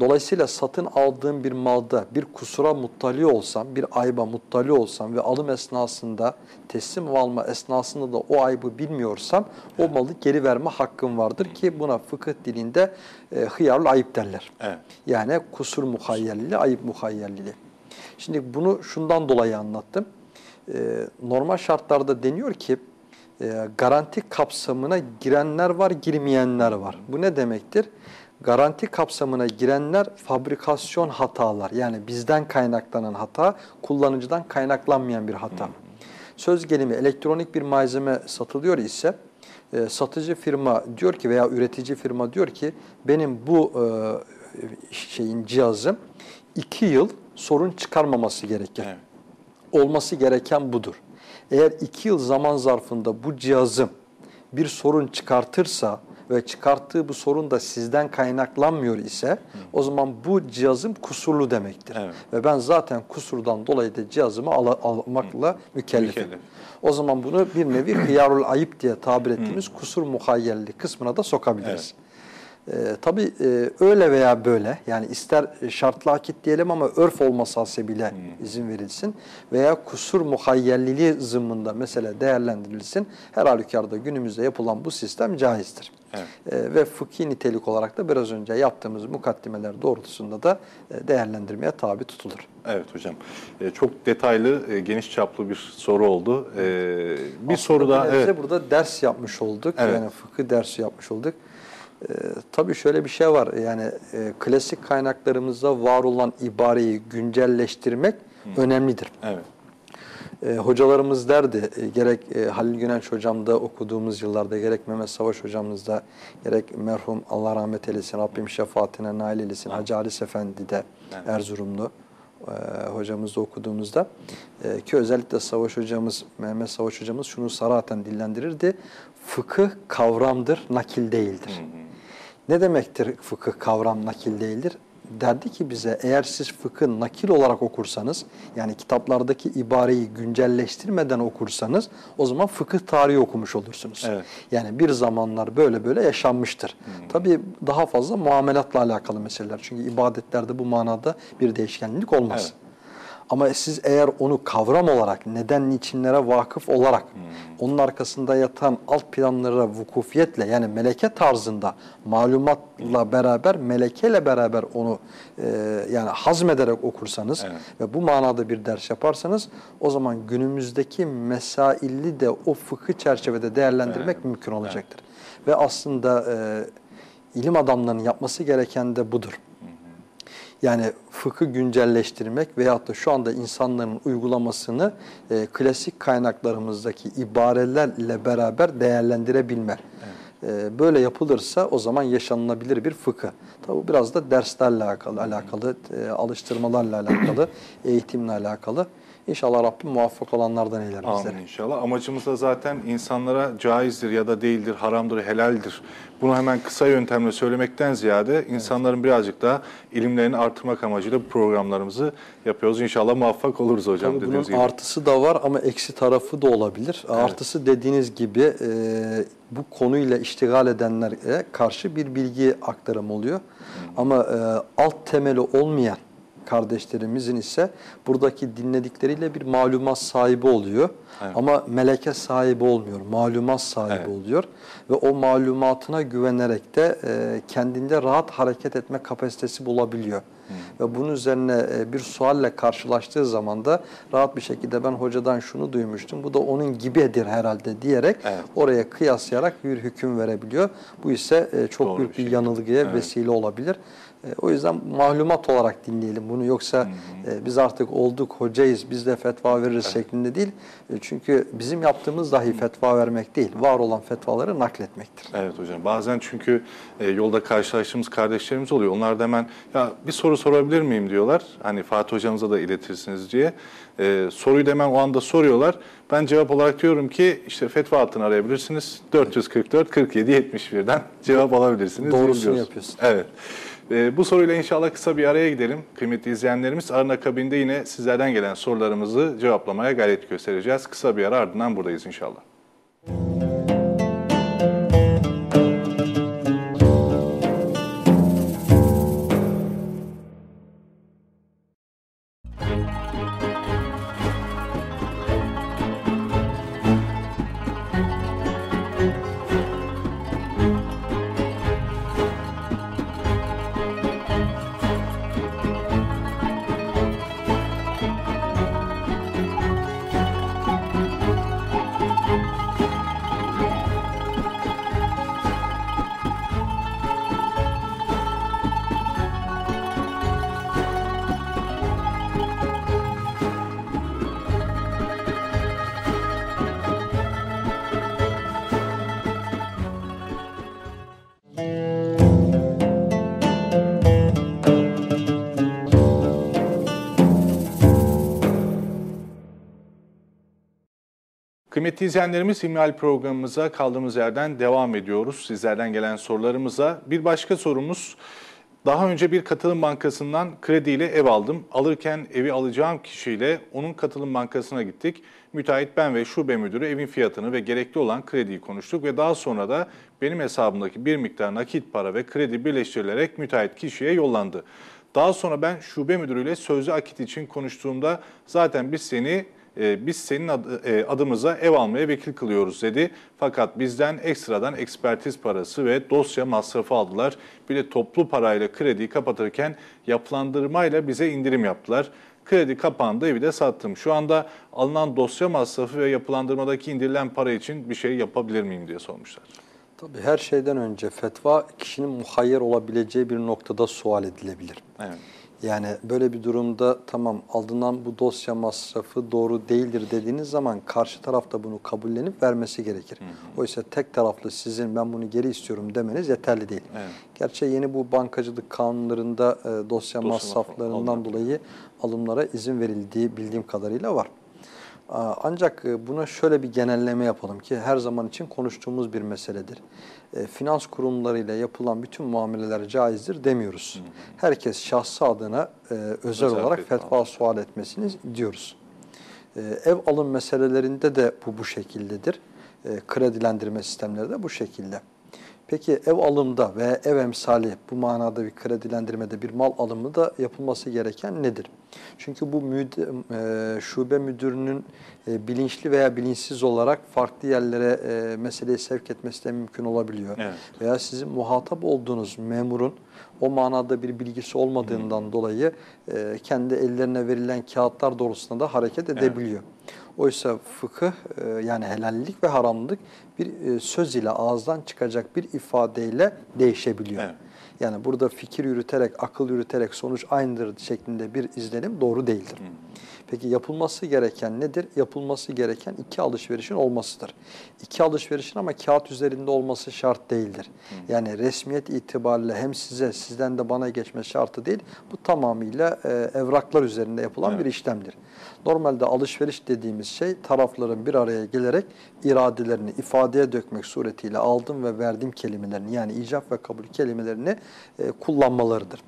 Dolayısıyla satın aldığım bir malda bir kusura muttali olsam, bir ayba muttali olsam ve alım esnasında teslim alma esnasında da o aybı bilmiyorsam o malı geri verme hakkım vardır ki buna fıkıh dilinde e, hıyarlı ayıp derler. Evet. Yani kusur muhayyellili, ayıp muhayyellili. Şimdi bunu şundan dolayı anlattım. Ee, normal şartlarda deniyor ki e, garanti kapsamına girenler var, girmeyenler var. Bu ne demektir? Garanti kapsamına girenler fabrikasyon hatalar yani bizden kaynaklanan hata, kullanıcıdan kaynaklanmayan bir hata. Söz gelimi elektronik bir malzeme satılıyor ise e, satıcı firma diyor ki veya üretici firma diyor ki benim bu e, şeyin cihazım iki yıl sorun çıkarmaması gerekir. Evet. Olması gereken budur. Eğer iki yıl zaman zarfında bu cihazım bir sorun çıkartırsa ve çıkarttığı bu sorun da sizden kaynaklanmıyor ise o zaman bu cihazım kusurlu demektir. Evet. Ve ben zaten kusurdan dolayı da cihazımı ala- almakla mükellefim. Mükellef. O zaman bunu bir nevi hıyarul ayıp diye tabir ettiğimiz kusur muhayyelli kısmına da sokabiliriz. Ee, tabii e, öyle veya böyle yani ister şartlı akit diyelim ama örf olması hasebiyle izin verilsin veya kusur muhayyelliliği zımmında mesele değerlendirilsin. Her halükarda günümüzde yapılan bu sistem caizdir. Evet. Ee, ve fıkhi nitelik olarak da biraz önce yaptığımız mukaddimeler doğrultusunda da e, değerlendirmeye tabi tutulur. Evet hocam. E, çok detaylı, e, geniş çaplı bir soru oldu. E, bir Aslında soru daha. Evet. burada ders yapmış olduk. Evet. Yani fıkıh dersi yapmış olduk. Tabii şöyle bir şey var. Yani e, klasik kaynaklarımızda var olan ibareyi güncelleştirmek önemlidir. Evet. E, hocalarımız derdi, e, gerek e, Halil Günenç hocamda okuduğumuz yıllarda, gerek Mehmet Savaş hocamızda, gerek merhum Allah rahmet eylesin, Rabbim şefaatine nail eylesin, Hacı Halis Efendi de Evet. Erzurumlu e, hocamızda okuduğumuzda e, ki özellikle Savaş hocamız, Mehmet Savaş hocamız şunu saraten dillendirirdi. Fıkıh kavramdır, nakil değildir. Ne demektir fıkıh kavram nakil değildir? Derdi ki bize eğer siz fıkı nakil olarak okursanız yani kitaplardaki ibareyi güncelleştirmeden okursanız o zaman fıkıh tarihi okumuş olursunuz. Evet. Yani bir zamanlar böyle böyle yaşanmıştır. Tabii daha fazla muamelatla alakalı meseleler. Çünkü ibadetlerde bu manada bir değişkenlik olmaz. Evet. Ama siz eğer onu kavram olarak, neden niçinlere vakıf olarak, onun arkasında yatan alt planlara vukufiyetle yani meleke tarzında malumatla beraber, melekeyle beraber onu e, yani hazmederek okursanız Evet. ve bu manada bir ders yaparsanız o zaman günümüzdeki mesailli de o fıkıh çerçevede değerlendirmek mümkün olacaktır. Ve aslında e, ilim adamlarının yapması gereken de budur. Yani fıkı güncelleştirmek veyahut da şu anda insanların uygulamasını e, klasik kaynaklarımızdaki ibarelerle beraber değerlendirebilme. E, böyle yapılırsa o zaman yaşanılabilir bir fıkıh. Tabi biraz da derslerle alakalı, alakalı e, alıştırmalarla alakalı, *clears throat* eğitimle alakalı. İnşallah Rabbim muvaffak olanlardan eyler bizleri. Amin inşallah. Amacımız da zaten insanlara caizdir ya da değildir, haramdır, helaldir. Bunu hemen kısa yöntemle söylemekten ziyade insanların birazcık daha ilimlerini artırmak amacıyla bu programlarımızı yapıyoruz. İnşallah muvaffak oluruz hocam Tabii bunun dediğiniz gibi. artısı da var ama eksi tarafı da olabilir. Artısı dediğiniz gibi e, bu konuyla iştigal edenlere karşı bir bilgi aktarımı oluyor. Ama e, alt temeli olmayan kardeşlerimizin ise buradaki dinledikleriyle bir malumat sahibi oluyor. Evet. Ama meleke sahibi olmuyor, malumat sahibi Evet. oluyor. Ve o malumatına güvenerek de e, kendinde rahat hareket etme kapasitesi bulabiliyor. Ve bunun üzerine e, bir sualle karşılaştığı zaman da rahat bir şekilde ben hocadan şunu duymuştum, bu da onun gibidir herhalde diyerek Evet. oraya kıyaslayarak bir hüküm verebiliyor. Bu ise e, çok Doğru büyük bir bir şey. yanılgıya Evet. vesile olabilir. E, O yüzden mahlumat olarak dinleyelim bunu. Yoksa e, biz artık olduk, hocayız, biz de fetva veririz şeklinde değil. Çünkü bizim yaptığımız dahi fetva vermek değil, var olan fetvaları nakletmektir. Evet hocam. Bazen çünkü yolda karşılaştığımız kardeşlerimiz oluyor. Onlar da hemen ya bir soru sorabilir miyim diyorlar. Hani Fatih hocamıza da iletirsiniz diye. E, soruyu da hemen o anda soruyorlar. Ben cevap olarak diyorum ki işte fetva hattını arayabilirsiniz. 444 47 71'den cevap alabilirsiniz. Doğrusunu yapıyorsun. Evet. E, bu soruyla inşallah kısa bir araya gidelim. Kıymetli izleyenlerimiz arın akabinde yine sizlerden gelen sorularımızı cevaplamaya gayret göstereceğiz. Kısa bir ara ardından buradayız inşallah. Kıymetli izleyenlerimiz İlmihal programımıza kaldığımız yerden devam ediyoruz. Sizlerden gelen sorularımıza. Bir başka sorumuz, daha önce bir katılım bankasından krediyle ev aldım. Alırken evi alacağım kişiyle onun katılım bankasına gittik. Müteahhit ben ve şube müdürü evin fiyatını ve gerekli olan krediyi konuştuk ve daha sonra da benim hesabımdaki bir miktar nakit para ve kredi birleştirilerek müteahhit kişiye yollandı. Daha sonra ben şube müdürüyle sözlü akit için konuştuğumda zaten biz seni e, biz senin adı- e, adımıza ev almaya vekil kılıyoruz dedi. Fakat bizden ekstradan ekspertiz parası ve dosya masrafı aldılar. Bir de toplu parayla krediyi kapatırken yapılandırmayla bize indirim yaptılar. Kredi kapandı, evi de sattım. Şu anda alınan dosya masrafı ve yapılandırmadaki indirilen para için bir şey yapabilir miyim diye sormuşlar. Tabii her şeyden önce fetva kişinin muhayyer olabileceği bir noktada sual edilebilir. Evet. Yani böyle bir durumda tamam alınan bu dosya masrafı doğru değildir dediğiniz zaman karşı taraf da bunu kabullenip vermesi gerekir. Oysa tek taraflı sizin ben bunu geri istiyorum demeniz yeterli değil. Evet. Gerçi yeni bu bankacılık kanunlarında e, dosya, masraflarından alınır. dolayı alımlara izin verildiği bildiğim kadarıyla var. Ancak e, buna şöyle bir genelleme yapalım ki her zaman için konuştuğumuz bir meseledir. E, Finans kurumlarıyla yapılan bütün muameleler caizdir demiyoruz. Herkes şahsı adına e, özel, Özel olarak fetva. fetva sual etmesini diyoruz. E, Ev alım meselelerinde de bu bu şekildedir. E, Kredilendirme sistemleri de bu şekilde. Peki ev alımda veya ev emsali bu manada bir kredilendirmede bir mal alımı da yapılması gereken nedir? Çünkü bu müde, e, şube müdürünün e, bilinçli veya bilinçsiz olarak farklı yerlere e, meseleyi sevk etmesi de mümkün olabiliyor. Evet. Veya sizin muhatap olduğunuz memurun o manada bir bilgisi olmadığından dolayı e, kendi ellerine verilen kağıtlar doğrultusunda da hareket edebiliyor. Oysa fıkıh e, yani helallik ve haramlık bir e, söz ile ağızdan çıkacak bir ifadeyle değişebiliyor. Evet. Yani burada fikir yürüterek, akıl yürüterek sonuç aynıdır şeklinde bir izlenim doğru değildir. Peki yapılması gereken nedir? Yapılması gereken iki alışverişin olmasıdır. İki alışverişin ama kağıt üzerinde olması şart değildir. Yani resmiyet itibariyle hem size, sizden de bana geçme şartı değil. Bu tamamıyla e, evraklar üzerinde yapılan Evet. bir işlemdir. Normalde alışveriş dediğimiz şey tarafların bir araya gelerek iradelerini ifadeye dökmek suretiyle aldım ve verdim kelimelerini yani icap ve kabul kelimelerini e, kullanmalarıdır.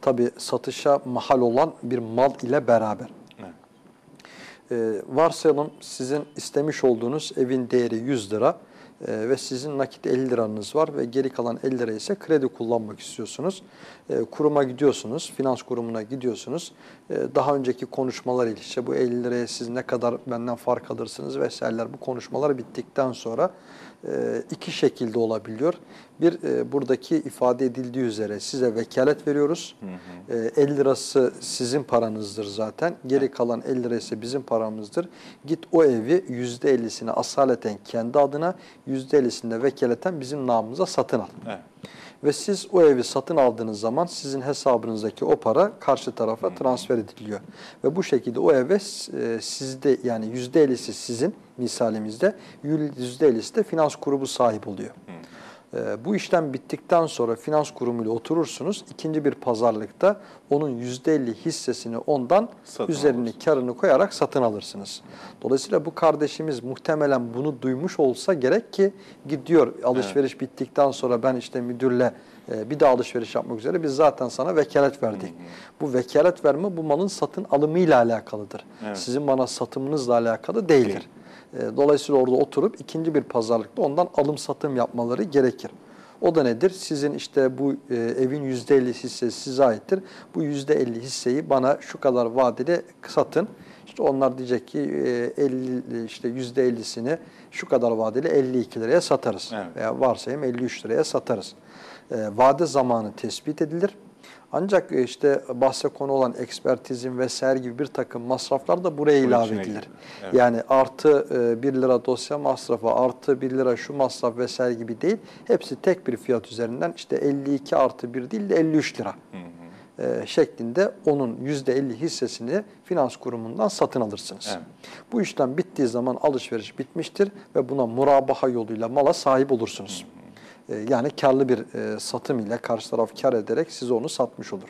Tabi satışa mahal olan bir mal ile beraber. E, varsayalım sizin istemiş olduğunuz evin değeri 100 lira e, ve sizin nakit 50 liranız var ve geri kalan 50 lira ise kredi kullanmak istiyorsunuz. E, kuruma gidiyorsunuz, finans kurumuna gidiyorsunuz. E, daha önceki konuşmalar işte bu 50 liraya siz ne kadar benden fark alırsınız vesaireler bu konuşmalar bittikten sonra iki şekilde olabiliyor. Bir e, buradaki ifade edildiği üzere size vekalet veriyoruz. E, 50 lirası sizin paranızdır zaten. Geri kalan 50 lira ise bizim paramızdır. Git o evi %50'sini asaleten kendi adına, %50'sini de vekaleten bizim namımıza satın al. Evet. Ve siz o evi satın aldığınız zaman sizin hesabınızdaki o para karşı tarafa transfer ediliyor. Ve bu şekilde o eve e, sizde yani %50'si sizin misalimizde, %50'si de finans grubu sahip oluyor. E, bu işlem bittikten sonra finans kurumuyla oturursunuz. İkinci bir pazarlıkta onun %50 hissesini ondan Satın üzerini alırsınız. karını koyarak satın alırsınız. Dolayısıyla bu kardeşimiz muhtemelen bunu duymuş olsa gerek ki gidiyor alışveriş bittikten sonra ben işte müdürle e, bir daha alışveriş yapmak üzere biz zaten sana vekalet verdik. Bu vekalet verme bu malın satın alımıyla alakalıdır. Evet. Sizin bana satımınızla alakalı değildir. E, Dolayısıyla orada oturup ikinci bir pazarlıkta ondan alım satım yapmaları gerekir. O da nedir? Sizin işte bu e, evin %50 hissesi size aittir. Bu %50 hisseyi bana şu kadar vadeli satın. İşte onlar diyecek ki e, 50 işte %50'sini şu kadar vadeli 52 liraya satarız. Evet. Veya varsayım 53 liraya satarız. E, vade zamanı tespit edilir. Ancak e, işte bahse konu olan ekspertizin vesaire gibi bir takım masraflar da buraya Bunun ilave edilir. Evet. Yani artı e, 1 lira dosya masrafı, artı 1 lira şu masraf vesaire gibi değil. Hepsi tek bir fiyat üzerinden işte 52 artı 1 değil de 53 lira e, şeklinde onun %50 hissesini finans kurumundan satın alırsınız. Evet. Bu işlem bittiği zaman alışveriş bitmiştir ve buna murabaha yoluyla mala sahip olursunuz. E, Yani karlı bir e, satım ile karşı taraf kar ederek size onu satmış olur.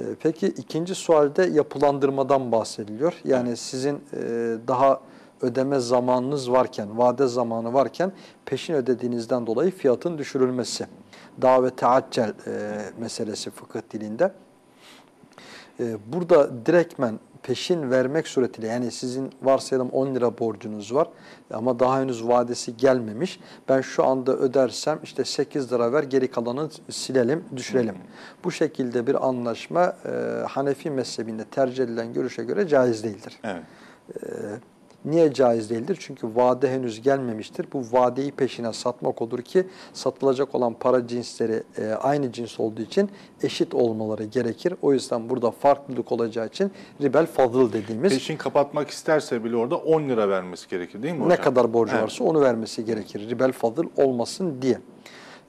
E, Peki ikinci sualde yapılandırmadan bahsediliyor. Yani sizin e, daha ödeme zamanınız varken, vade zamanı varken peşin ödediğinizden dolayı fiyatın düşürülmesi. Davet teaccel e, meselesi fıkıh dilinde. E, burada direktmen peşin vermek suretiyle yani sizin varsayalım 10 lira borcunuz var ama daha henüz vadesi gelmemiş. Ben şu anda ödersem işte 8 lira ver geri kalanı silelim, düşürelim. Bu şekilde bir anlaşma e, Hanefi mezhebinde tercih edilen görüşe göre caiz değildir. Evet. Niye caiz değildir? Çünkü vade henüz gelmemiştir. Bu vadeyi peşine satmak olur ki satılacak olan para cinsleri e, aynı cins olduğu için eşit olmaları gerekir. O yüzden burada farklılık olacağı için ribel fadıl dediğimiz Peşin kapatmak isterse bile orada 10 lira vermesi gerekir değil mi hocam? ne kadar borcu Evet. varsa onu vermesi gerekir. Ribel fadıl olmasın diye.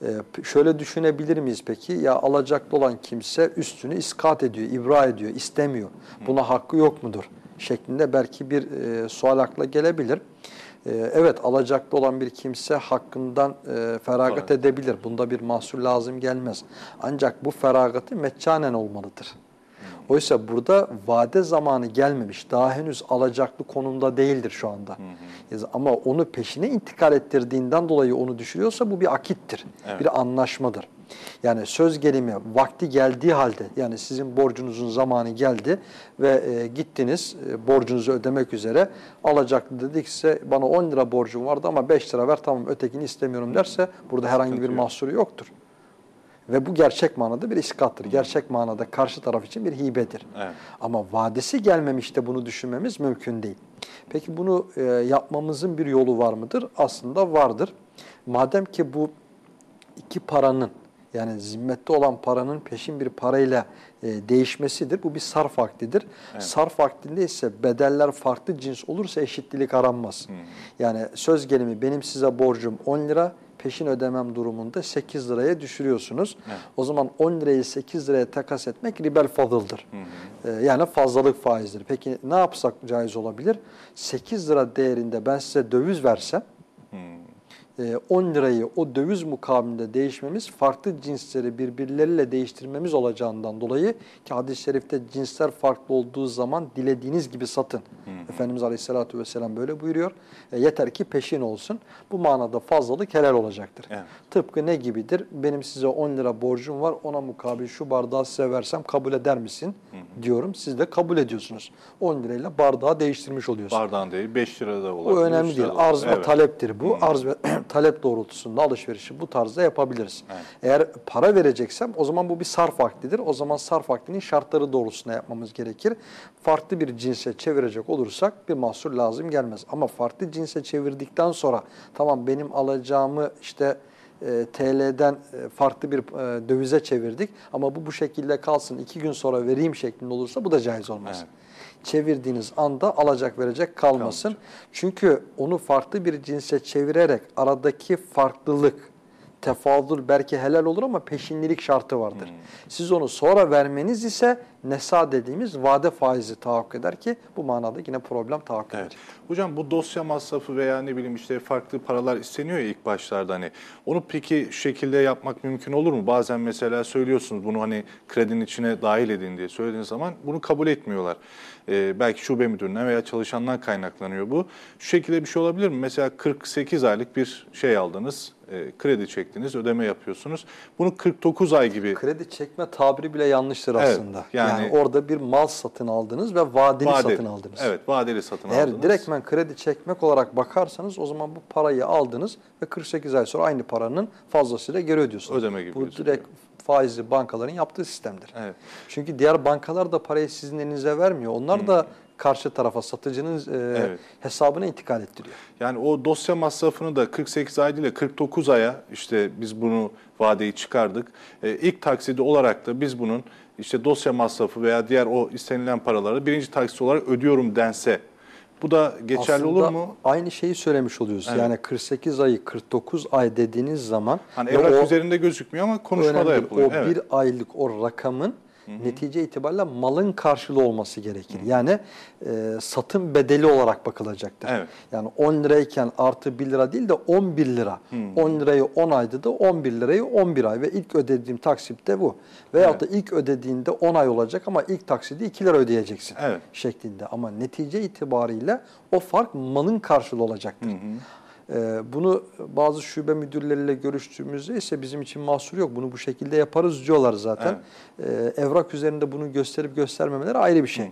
Ee, şöyle düşünebilir miyiz peki? Ya alacaklı olan kimse üstünü iskat ediyor, ibra ediyor, istemiyor. Buna hakkı yok mudur? Şeklinde belki bir e, sual akla gelebilir. E, evet alacaklı olan bir kimse hakkından e, feragat Evet. edebilir. Bunda bir mahsur lazım gelmez. Ancak bu feragatı meccanen olmalıdır. Oysa burada vade zamanı gelmemiş, daha henüz alacaklı konumda değildir şu anda. Ya- Ama onu peşine intikal ettirdiğinden dolayı onu düşürüyorsa bu bir akittir, Evet. bir anlaşmadır. Yani söz gelimi vakti geldiği halde yani sizin borcunuzun zamanı geldi ve e, gittiniz e, borcunuzu ödemek üzere alacaklı dedikse bana 10 lira borcum vardı ama 5 lira ver tamam ötekini istemiyorum derse burada herhangi bir mahsuru yoktur. Ve bu gerçek manada bir iskattır. Gerçek manada karşı taraf için bir hibedir. Evet. Ama vadesi gelmemiş de bunu düşünmemiz mümkün değil. Peki bunu e, yapmamızın bir yolu var mıdır? Aslında vardır. Madem ki bu iki paranın yani zimmette olan paranın peşin bir parayla e, değişmesidir. Bu bir sarf akdidir. Sarf akdinde ise bedeller farklı cins olursa eşitlilik aranmaz. Yani söz gelimi benim size borcum 10 lira, peşin ödemem durumunda 8 liraya düşürüyorsunuz. O zaman 10 lirayı 8 liraya takas etmek ribel fadıldır. Ee, yani fazlalık faizdir. Peki ne yapsak caiz olabilir? 8 lira değerinde ben size döviz versem, e, 10 lirayı o döviz mukabilinde değişmemiz farklı cinsleri birbirleriyle değiştirmemiz olacağından dolayı ki hadis-i şerifte cinsler farklı olduğu zaman dilediğiniz gibi satın. Efendimiz Aleyhisselatü Vesselam böyle buyuruyor. E, yeter ki peşin olsun. Bu manada fazlalık helal olacaktır. Evet. Tıpkı ne gibidir? Benim size 10 lira borcum var. Ona mukabil şu bardağı size versem kabul eder misin? diyorum. Siz de kabul ediyorsunuz. 10 lirayla bardağı değiştirmiş oluyorsunuz. Bardağın değil 5 lira da olabilir. Bu önemli değil. Arz ve taleptir bu. Arz ve *clears throat* talep doğrultusunda alışverişi bu tarzda yapabiliriz. Evet. Eğer para vereceksem o zaman bu bir sarf akdidir. O zaman sarf akdinin şartları doğrultusunda yapmamız gerekir. Farklı bir cinse çevirecek olursak bir mahsur lazım gelmez. Ama farklı cinse çevirdikten sonra tamam benim alacağımı işte e, TL'den e, farklı bir e, dövize çevirdik ama bu bu şekilde kalsın iki gün sonra vereyim şeklinde olursa bu da caiz olmaz. Evet. Çevirdiğiniz anda alacak verecek kalmasın. Çünkü onu farklı bir cinse çevirerek aradaki farklılık, tefadül belki helal olur ama peşinlilik şartı vardır. Siz onu sonra vermeniz ise nesa dediğimiz vade faizi tahakkuk eder ki bu manada yine problem tahakkuk. Evet. Hocam bu dosya masrafı veya ne bileyim işte farklı paralar isteniyor ya ilk başlarda hani. Onu peki şu şekilde yapmak mümkün olur mu? Bazen mesela söylüyorsunuz bunu hani kredinin içine dahil edin diye söylediğiniz zaman bunu kabul etmiyorlar. Ee, belki şube müdüründen veya çalışandan kaynaklanıyor bu. Şu şekilde bir şey olabilir mi? Mesela 48 aylık bir şey aldınız, e, kredi çektiniz, ödeme yapıyorsunuz. Bunu 49 ay gibi Kredi çekme tabiri bile yanlıştır Evet, aslında. Yani, yani- orada bir mal satın aldınız ve vadeli vadeli, satın aldınız. Evet, vadeli satın Eğer aldınız. direktmen kredi çekmek olarak bakarsanız o zaman bu parayı aldınız ve 48 ay sonra aynı paranın fazlasıyla geri ödüyorsunuz. Ödeme gibi Bu direkt faizli bankaların yaptığı sistemdir. Evet. Çünkü diğer bankalar da parayı sizin elinize vermiyor. Onlar da karşı tarafa satıcının e, Evet. hesabına intikal ettiriyor. Yani o dosya masrafını da 48 ay de 49 aya işte biz bunu vadeyi çıkardık. E, ilk taksidi olarak da biz bunun işte dosya masrafı veya diğer o istenilen paraları birinci taksit olarak ödüyorum dense bu da geçerli Aslında olur mu? Aynı şeyi söylemiş oluyoruz. Evet. Yani 48 ayı 49 ay dediğiniz zaman Hani evrak o- üzerinde gözükmüyor ama konuşmada önemli yapılıyor. O evet. bir aylık o rakamın netice itibariyle malın karşılığı olması gerekir. Yani e, satın bedeli olarak bakılacaktır. Evet. Yani 10 lirayken artı 1 lira değil de 11 lira. 10 lirayı 10 ayda da 11 lirayı 11 ay ve ilk ödediğim taksit de bu. Veyahut da ilk ödediğinde 10 ay olacak ama ilk taksidi 2 lira ödeyeceksin Evet. şeklinde. Ama netice itibariyle o fark malın karşılığı olacaktır. Ee, bunu bazı şube müdürleriyle görüştüğümüzde ise bizim için mahsur yok. Bunu bu şekilde yaparız diyorlar zaten. Ee, evrak üzerinde bunu gösterip göstermemeleri ayrı bir şey.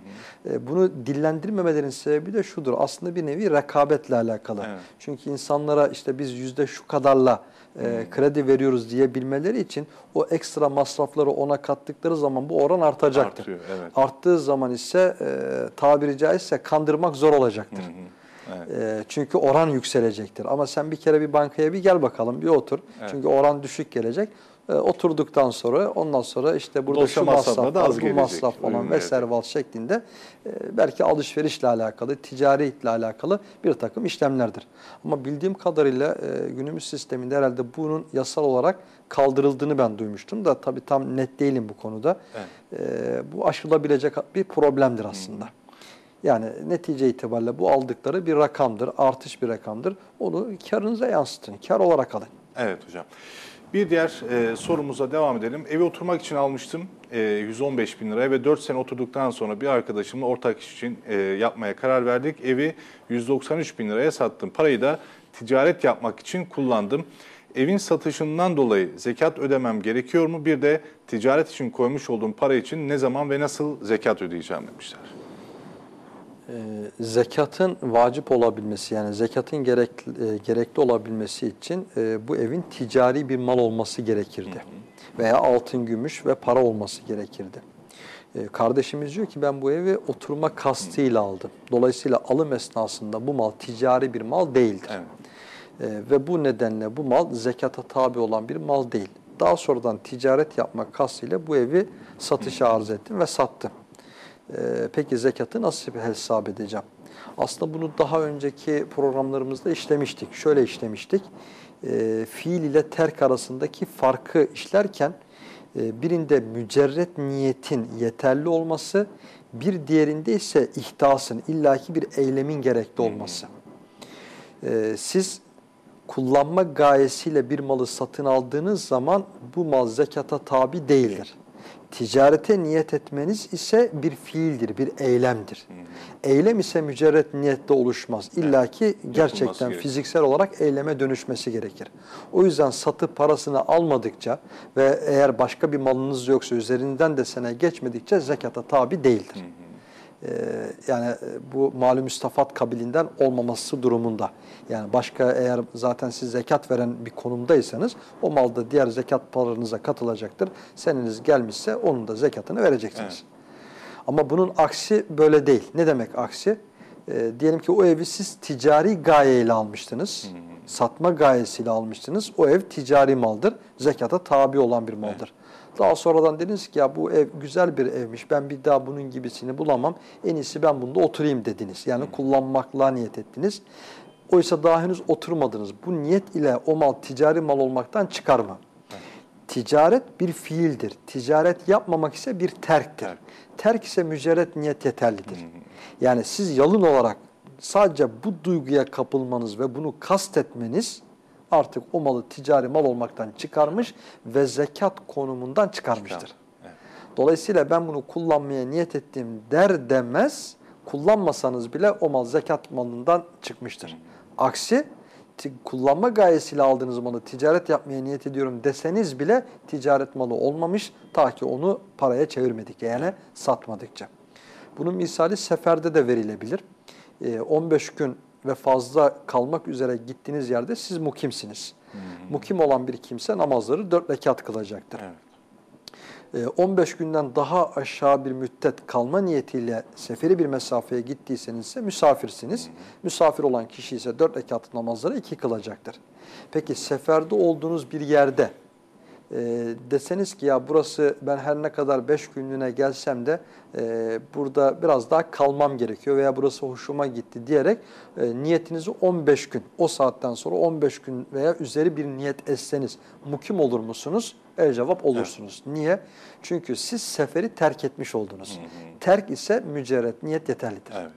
Ee, bunu dillendirmemelerin sebebi de şudur. Aslında bir nevi rekabetle alakalı. Evet. Çünkü insanlara işte biz yüzde şu kadarla e, kredi veriyoruz diyebilmeleri için o ekstra masrafları ona kattıkları zaman bu oran artacaktır. Artıyor, evet. Arttığı zaman ise e, tabiri caizse kandırmak zor olacaktır. Evet. E, çünkü oran yükselecektir. Ama sen bir kere bir bankaya bir gel bakalım, bir otur. Evet. Çünkü oran düşük gelecek. E, oturduktan sonra ondan sonra işte burada Dosya şu masraf da az bu gelecek, masraf falan vesaire val şeklinde e, belki alışverişle alakalı, ticaretle alakalı bir takım işlemlerdir. Ama bildiğim kadarıyla e, günümüz sisteminde herhalde bunun yasal olarak kaldırıldığını ben duymuştum da tabii tam net değilim bu konuda. E, bu aşılabilecek bir problemdir aslında. Yani netice itibariyle bu aldıkları bir rakamdır, artış bir rakamdır. Onu karınıza yansıtın, kar olarak alın. Evet hocam. Bir diğer e, sorumuza devam edelim. Evi oturmak için almıştım e, 115 bin liraya ve 4 sene oturduktan sonra bir arkadaşımla ortak iş için e, yapmaya karar verdik. Evi 193 bin liraya sattım. Parayı da ticaret yapmak için kullandım. Evin satışından dolayı zekat ödemem gerekiyor mu? Bir de ticaret için koymuş olduğum para için ne zaman ve nasıl zekat ödeyeceğim demişler. Ee, zekatın vacip olabilmesi yani zekatın gerek, e, gerekli olabilmesi için e, bu evin ticari bir mal olması gerekirdi. Veya altın, gümüş ve para olması gerekirdi. E, kardeşimiz diyor ki ben bu evi oturma kastıyla aldım. Dolayısıyla alım esnasında bu mal ticari bir mal değildir. Evet. E, ve bu nedenle bu mal zekata tabi olan bir mal değil. Daha sonradan ticaret yapmak kastıyla bu evi satışa arz ettim ve sattım. Ee, peki zekatı nasıl hesap edeceğim? Aslında bunu daha önceki programlarımızda işlemiştik. Şöyle işlemiştik. Ee, fiil ile terk arasındaki farkı işlerken e, birinde mücerret niyetin yeterli olması, bir diğerinde ise ihtasın, illaki bir eylemin gerekli olması. Ee, siz kullanma gayesiyle bir malı satın aldığınız zaman bu mal zekata tabi değildir. Ticarete niyet etmeniz ise bir fiildir, bir eylemdir. Eylem ise mücerret niyette oluşmaz. İlla ki gerçekten gerekir. fiziksel olarak eyleme dönüşmesi gerekir. O yüzden satıp parasını almadıkça ve eğer başka bir malınız yoksa üzerinden de sene geçmedikçe zekata tabi değildir. Ee, yani e, bu malum müstafat kabilinden olmaması durumunda. Yani başka eğer zaten siz zekat veren bir konumdaysanız o malda diğer zekat paranıza katılacaktır. Seneniz gelmişse onun da zekatını vereceksiniz. Evet. Ama bunun aksi böyle değil. Ne demek aksi? Ee, diyelim ki o evi siz ticari gayeyle almıştınız. Satma gayesiyle almıştınız. O ev ticari maldır. Zekata tabi olan bir maldır. Daha sonradan dediniz ki ya bu ev güzel bir evmiş. Ben bir daha bunun gibisini bulamam. En iyisi ben bunda oturayım dediniz. Yani kullanmakla niyet ettiniz. Oysa daha henüz oturmadınız. Bu niyet ile o mal ticari mal olmaktan çıkar mı? Ticaret bir fiildir. Ticaret yapmamak ise bir terktir. Terk. Terk ise mücerret niyet yeterlidir. Yani siz yalın olarak sadece bu duyguya kapılmanız ve bunu kastetmeniz artık o malı ticari mal olmaktan çıkarmış ve zekat konumundan çıkarmıştır. Evet. Dolayısıyla ben bunu kullanmaya niyet ettiğim der demez kullanmasanız bile o mal zekat malından çıkmıştır. Aksi kullanma gayesiyle aldığınız malı ticaret yapmaya niyet ediyorum deseniz bile ticaret malı olmamış ta ki onu paraya çevirmedik yani satmadıkça. Bunun misali seferde de verilebilir. Ee, 15 gün ve fazla kalmak üzere gittiğiniz yerde siz mukimsiniz. Mukim olan bir kimse namazları dört rekat kılacaktır. Evet. Ee, 15 günden daha aşağı bir müddet kalma niyetiyle seferi bir mesafeye gittiyseniz ise misafirsiniz. Misafir olan kişi ise 4 rekat namazları iki kılacaktır. Peki seferde olduğunuz bir yerde e, deseniz ki ya burası ben her ne kadar 5 günlüğüne gelsem de e, burada biraz daha kalmam gerekiyor veya burası hoşuma gitti diyerek e, niyetinizi 15 gün o saatten sonra 15 gün veya üzeri bir niyet etseniz mukim olur musunuz? El cevap olursunuz. Niye? Çünkü siz seferi terk etmiş oldunuz. Terk ise mücerret niyet yeterlidir. Evet.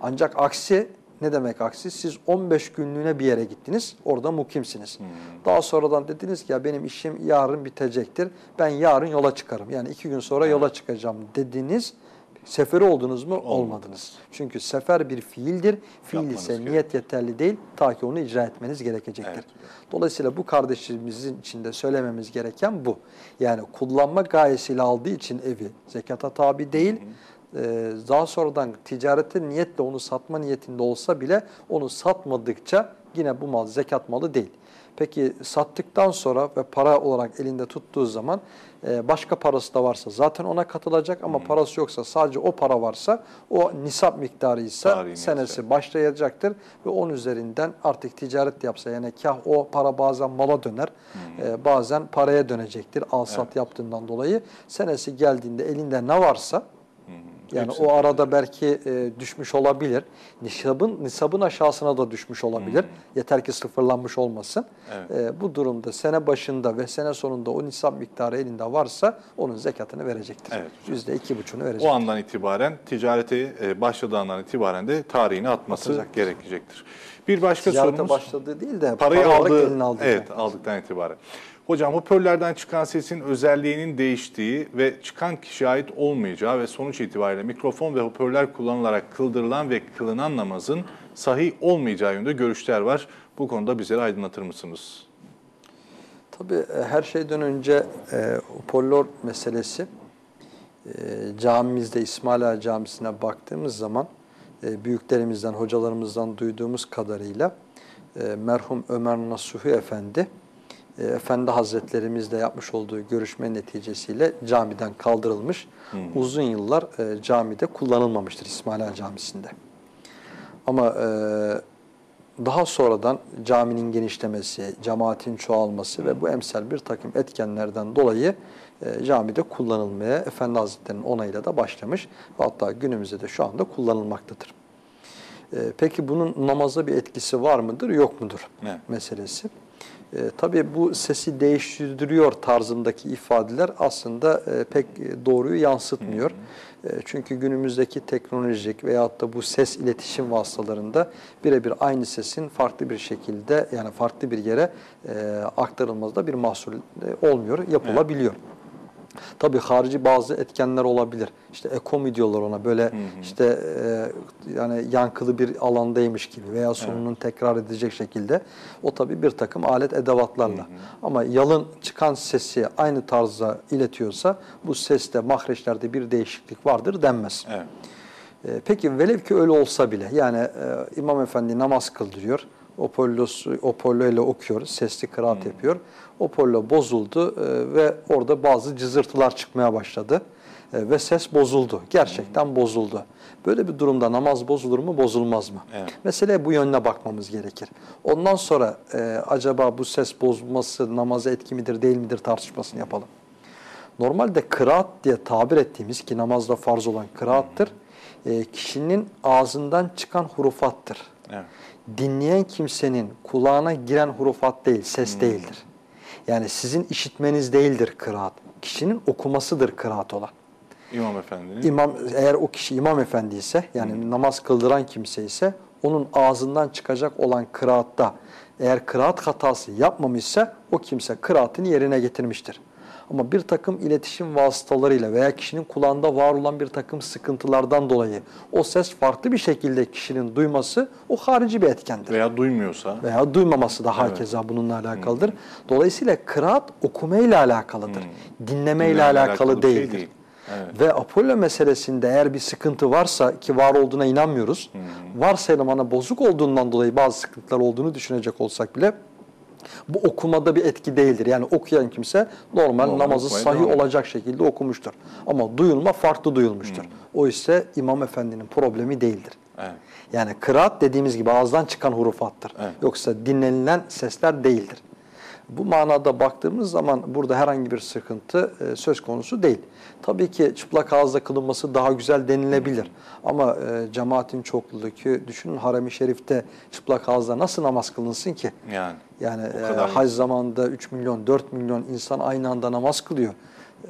Ancak aksi ne demek aksi? Siz 15 günlüğüne bir yere gittiniz, orada mukimsiniz. Daha sonradan dediniz ki ya benim işim yarın bitecektir, ben yarın yola çıkarım. Yani iki gün sonra yola çıkacağım dediniz. Seferi oldunuz mu? Olmadınız. Çünkü sefer bir fiildir. Fiil Yapmanız ise gerekiyor. niyet yeterli değil, ta ki onu icra etmeniz gerekecektir. Evet. Dolayısıyla bu kardeşimizin içinde söylememiz gereken bu. Yani kullanma gayesiyle aldığı için evi zekata tabi değil. Ee, daha sonradan ticarete niyetle onu satma niyetinde olsa bile onu satmadıkça yine bu mal zekat malı değil. Peki sattıktan sonra ve para olarak elinde tuttuğu zaman e, başka parası da varsa zaten ona katılacak ama parası yoksa sadece o para varsa o nisap miktarı ise senesi neyse. başlayacaktır ve onun üzerinden artık ticaret yapsa yani kah o para bazen mala döner, e, bazen paraya dönecektir alsat yaptığından dolayı. Senesi geldiğinde elinde ne varsa yani Hepsini o arada belki e, düşmüş olabilir. Nisabın nisabın aşağısına da düşmüş olabilir. Yeter ki sıfırlanmış olmasın. Evet. E, bu durumda sene başında ve sene sonunda o nisap miktarı elinde varsa onun zekatını verecektir. Yüzde iki buçuğunu O verecektir. andan itibaren ticarete e, başladığı andan itibaren de tarihini atması Atacaktır. gerekecektir. Bir başka Ticarete sorumuz. başladığı değil de Parayı para aldığı, eline aldığı. evet aldıktan itibaren. Hocam hoparlörlerden çıkan sesin özelliğinin değiştiği ve çıkan kişiye ait olmayacağı ve sonuç itibariyle mikrofon ve hoparlör kullanılarak kıldırılan ve kılınan namazın sahih olmayacağı yönünde görüşler var. Bu konuda bizleri aydınlatır mısınız? Tabii e, her şeyden önce e, hoparlör meselesi e, camimizde İsmail Camisi'ne baktığımız zaman e, büyüklerimizden, hocalarımızdan duyduğumuz kadarıyla e, merhum Ömer Nasuhi Efendi, e, Efendi Hazretlerimizle yapmış olduğu görüşme neticesiyle camiden kaldırılmış. Uzun yıllar e, camide kullanılmamıştır İsmail Ağa Camisi'nde. Ama e, daha sonradan caminin genişlemesi, cemaatin çoğalması ve bu emsal bir takım etkenlerden dolayı e, camide kullanılmaya Efendi Hazretleri'nin onayıyla da başlamış. Hatta günümüzde de şu anda kullanılmaktadır. E, peki bunun namaza bir etkisi var mıdır, yok mudur Evet. meselesi. E, tabii bu sesi değiştiriyor tarzındaki ifadeler aslında e, pek doğruyu yansıtmıyor. E, çünkü günümüzdeki teknolojik veyahut da bu ses iletişim vasıtalarında birebir aynı sesin farklı bir şekilde yani farklı bir yere e, aktarılması da bir mahsur e, olmuyor, yapılabiliyor. Tabii harici bazı etkenler olabilir. İşte ekomi diyorlar ona böyle işte e, yani yankılı bir alandaymış gibi veya sonunun tekrar edecek şekilde. O tabii bir takım alet edevatlarla. Ama yalın çıkan sesi aynı tarzda iletiyorsa bu seste mahreçlerde bir değişiklik vardır denmez. Evet. E, Peki velev ki öyle olsa bile yani e, İmam Efendi namaz kıldırıyor. Apollo ile okuyor, sesli kıraat yapıyor. Apollo bozuldu e, ve orada bazı cızırtılar çıkmaya başladı. E, ve ses bozuldu. Gerçekten bozuldu. Böyle bir durumda namaz bozulur mu, bozulmaz mı? Evet. Meseleye bu yönüne bakmamız gerekir. Ondan sonra e, acaba bu ses bozulması namaza etki midir, değil midir tartışmasını yapalım. Normalde kıraat diye tabir ettiğimiz ki namazda farz olan kıraattır, e, kişinin ağzından çıkan hurufattır. Evet. Dinleyen kimsenin kulağına giren hurufat değil, ses değildir. Yani sizin işitmeniz değildir kıraat. Kişinin okumasıdır kıraat olan. İmam Efendi'nin. İmam eğer o kişi imam efendi ise yani namaz kıldıran kimse ise onun ağzından çıkacak olan kıraatta eğer kıraat hatası yapmamışsa o kimse kıraatını yerine getirmiştir. Ama bir takım iletişim vasıtalarıyla veya kişinin kulağında var olan bir takım sıkıntılardan dolayı o ses farklı bir şekilde kişinin duyması o harici bir etkendir veya duymuyorsa veya duymaması da hakeza bununla alakalıdır. Dolayısıyla kıraat okumayla alakalıdır. Dinlemeyle Dinlemeyle alakalı, bir şey değildir. değil. Evet. Ve Apollo meselesinde eğer bir sıkıntı varsa ki var olduğuna inanmıyoruz. Varsa elemana bozuk olduğundan dolayı bazı sıkıntılar olduğunu düşünecek olsak bile bu okumada bir etki değildir. Yani okuyan kimse normal, Normal namazı sahih olacak şekilde okumuştur. Ama duyulma farklı duyulmuştur. O ise İmam Efendi'nin problemi değildir. Evet. Yani kıraat dediğimiz gibi ağızdan çıkan hurufattır. Evet. Yoksa dinlenilen sesler değildir. Bu manada baktığımız zaman burada herhangi bir sıkıntı e, söz konusu değil. Tabii ki çıplak ağızla kılınması daha güzel denilebilir. Ama e, cemaatin çokluğu ki düşünün harem-i şerifte çıplak ağızla nasıl namaz kılınsın ki? Yani. Yani e, hac zamanında 3 milyon 4 milyon insan aynı anda namaz kılıyor.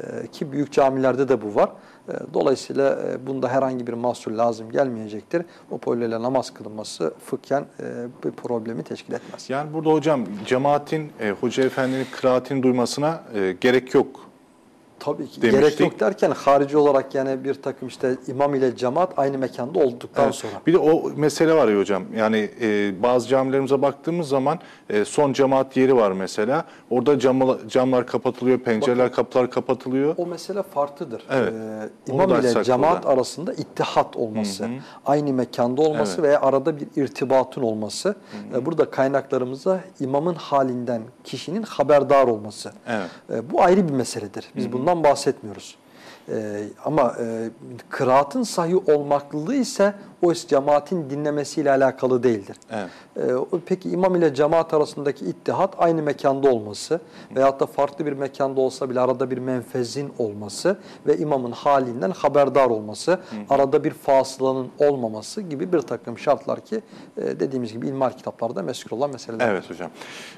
E, ki büyük camilerde de bu var. E, dolayısıyla e, bunda herhangi bir mahsur lazım gelmeyecektir. O ile namaz kılınması fıkhen e, bir problemi teşkil etmez. Yani burada hocam cemaatin Hoca Efendi'nin kıraatini duymasına gerek yok. Tabii ki demiştik. gerek yok derken harici olarak yani bir takım işte imam ile cemaat aynı mekanda olduktan Evet. sonra. Bir de o mesele var ya hocam. Yani e, bazı camilerimize baktığımız zaman e, son cemaat yeri var mesela. Orada camla- camlar kapatılıyor, pencereler, kapılar kapatılıyor. O mesele farklıdır. Evet. Ee, imam ile cemaat burada. arasında ittihat olması, aynı mekanda olması Evet. veya arada bir irtibatın olması. Ee, burada kaynaklarımıza imamın halinden kişinin haberdar olması. Evet. Ee, bu ayrı bir meseledir. Biz bundan bahsetmiyoruz. Ee, ama e, kıraatın sahih olmaklılığı ise o cemaatin dinlemesiyle alakalı değildir. Evet. O- peki imam ile cemaat arasındaki ittihat aynı mekanda olması veyahut da farklı bir mekanda olsa bile arada bir menfezin olması ve imamın halinden haberdar olması, arada bir fasılanın olmaması gibi bir takım şartlar ki e, dediğimiz gibi ilmihal kitaplarda meskul olan meseleler. Evet hocam.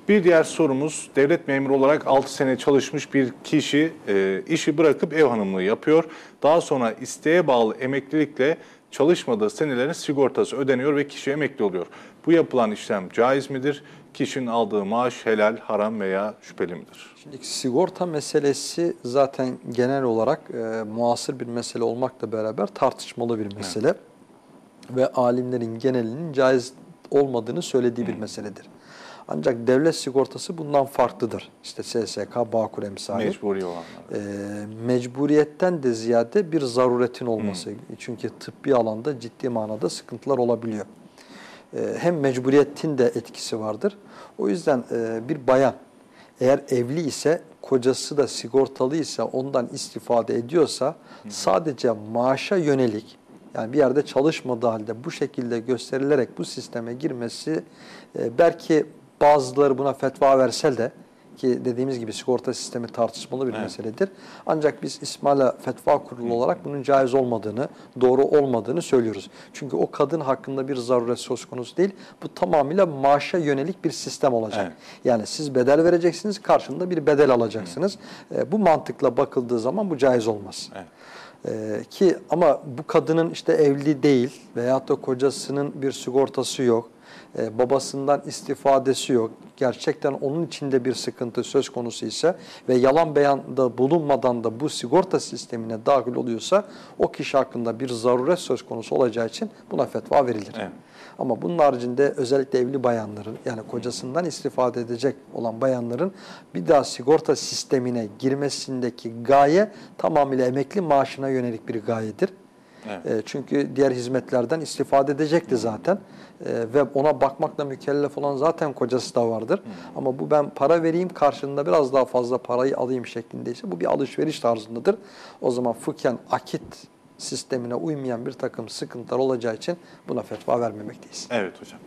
Bir diğer sorumuz devlet memuru olarak 6 sene çalışmış bir kişi e, işi bırakıp ev hanımlığı yapıyor. Daha sonra isteğe bağlı emeklilikle çalışmadığı senelerin sigortası ödeniyor ve kişi emekli oluyor. Bu yapılan işlem caiz midir? Kişinin aldığı maaş helal, haram veya şüpheli midir? Şimdi sigorta meselesi zaten genel olarak e, muasır bir mesele olmakla beraber tartışmalı bir mesele. Ve alimlerin genelinin caiz olmadığını söylediği bir meseledir. Ancak devlet sigortası bundan farklıdır. İşte SSK, Bağkur emsali. Mecburi olanlar. E, mecburiyetten de ziyade bir zaruretin olması. Çünkü tıbbi alanda ciddi manada sıkıntılar olabiliyor. E, hem mecburiyetin de etkisi vardır. O yüzden e, bir bayan eğer evli ise kocası da sigortalı ise ondan istifade ediyorsa sadece maaşa yönelik yani bir yerde çalışmadığı halde bu şekilde gösterilerek bu sisteme girmesi e, belki bazıları buna fetva verse de ki dediğimiz gibi sigorta sistemi tartışmalı bir meseledir. Ancak biz İsmaila Fetva Kurulu olarak bunun caiz olmadığını, doğru olmadığını söylüyoruz. Çünkü o kadın hakkında bir zaruret söz konusu değil. Bu tamamıyla maaşa yönelik bir sistem olacak. Evet. Yani siz bedel vereceksiniz, karşında bir bedel alacaksınız. E, bu mantıkla bakıldığı zaman bu caiz olmaz. Evet. Ee, ki ama bu kadının işte evli değil veyahut da kocasının bir sigortası yok, e, babasından istifadesi yok, gerçekten onun içinde bir sıkıntı söz konusu ise ve yalan beyanda bulunmadan da bu sigorta sistemine dahil oluyorsa o kişi hakkında bir zaruret söz konusu olacağı için buna fetva verilir. Evet. Ama bunun haricinde özellikle evli bayanların yani kocasından istifade edecek olan bayanların bir daha sigorta sistemine girmesindeki gaye tamamıyla emekli maaşına yönelik bir gayedir. Evet. E, çünkü diğer hizmetlerden istifade edecekti zaten E, ve ona bakmakla mükellef olan zaten kocası da vardır. Ama bu ben para vereyim karşılığında biraz daha fazla parayı alayım şeklindeyse bu bir alışveriş tarzındadır. O zaman fıkhen akit sistemine uymayan bir takım sıkıntılar olacağı için buna fetva vermemekteyiz. Evet hocam.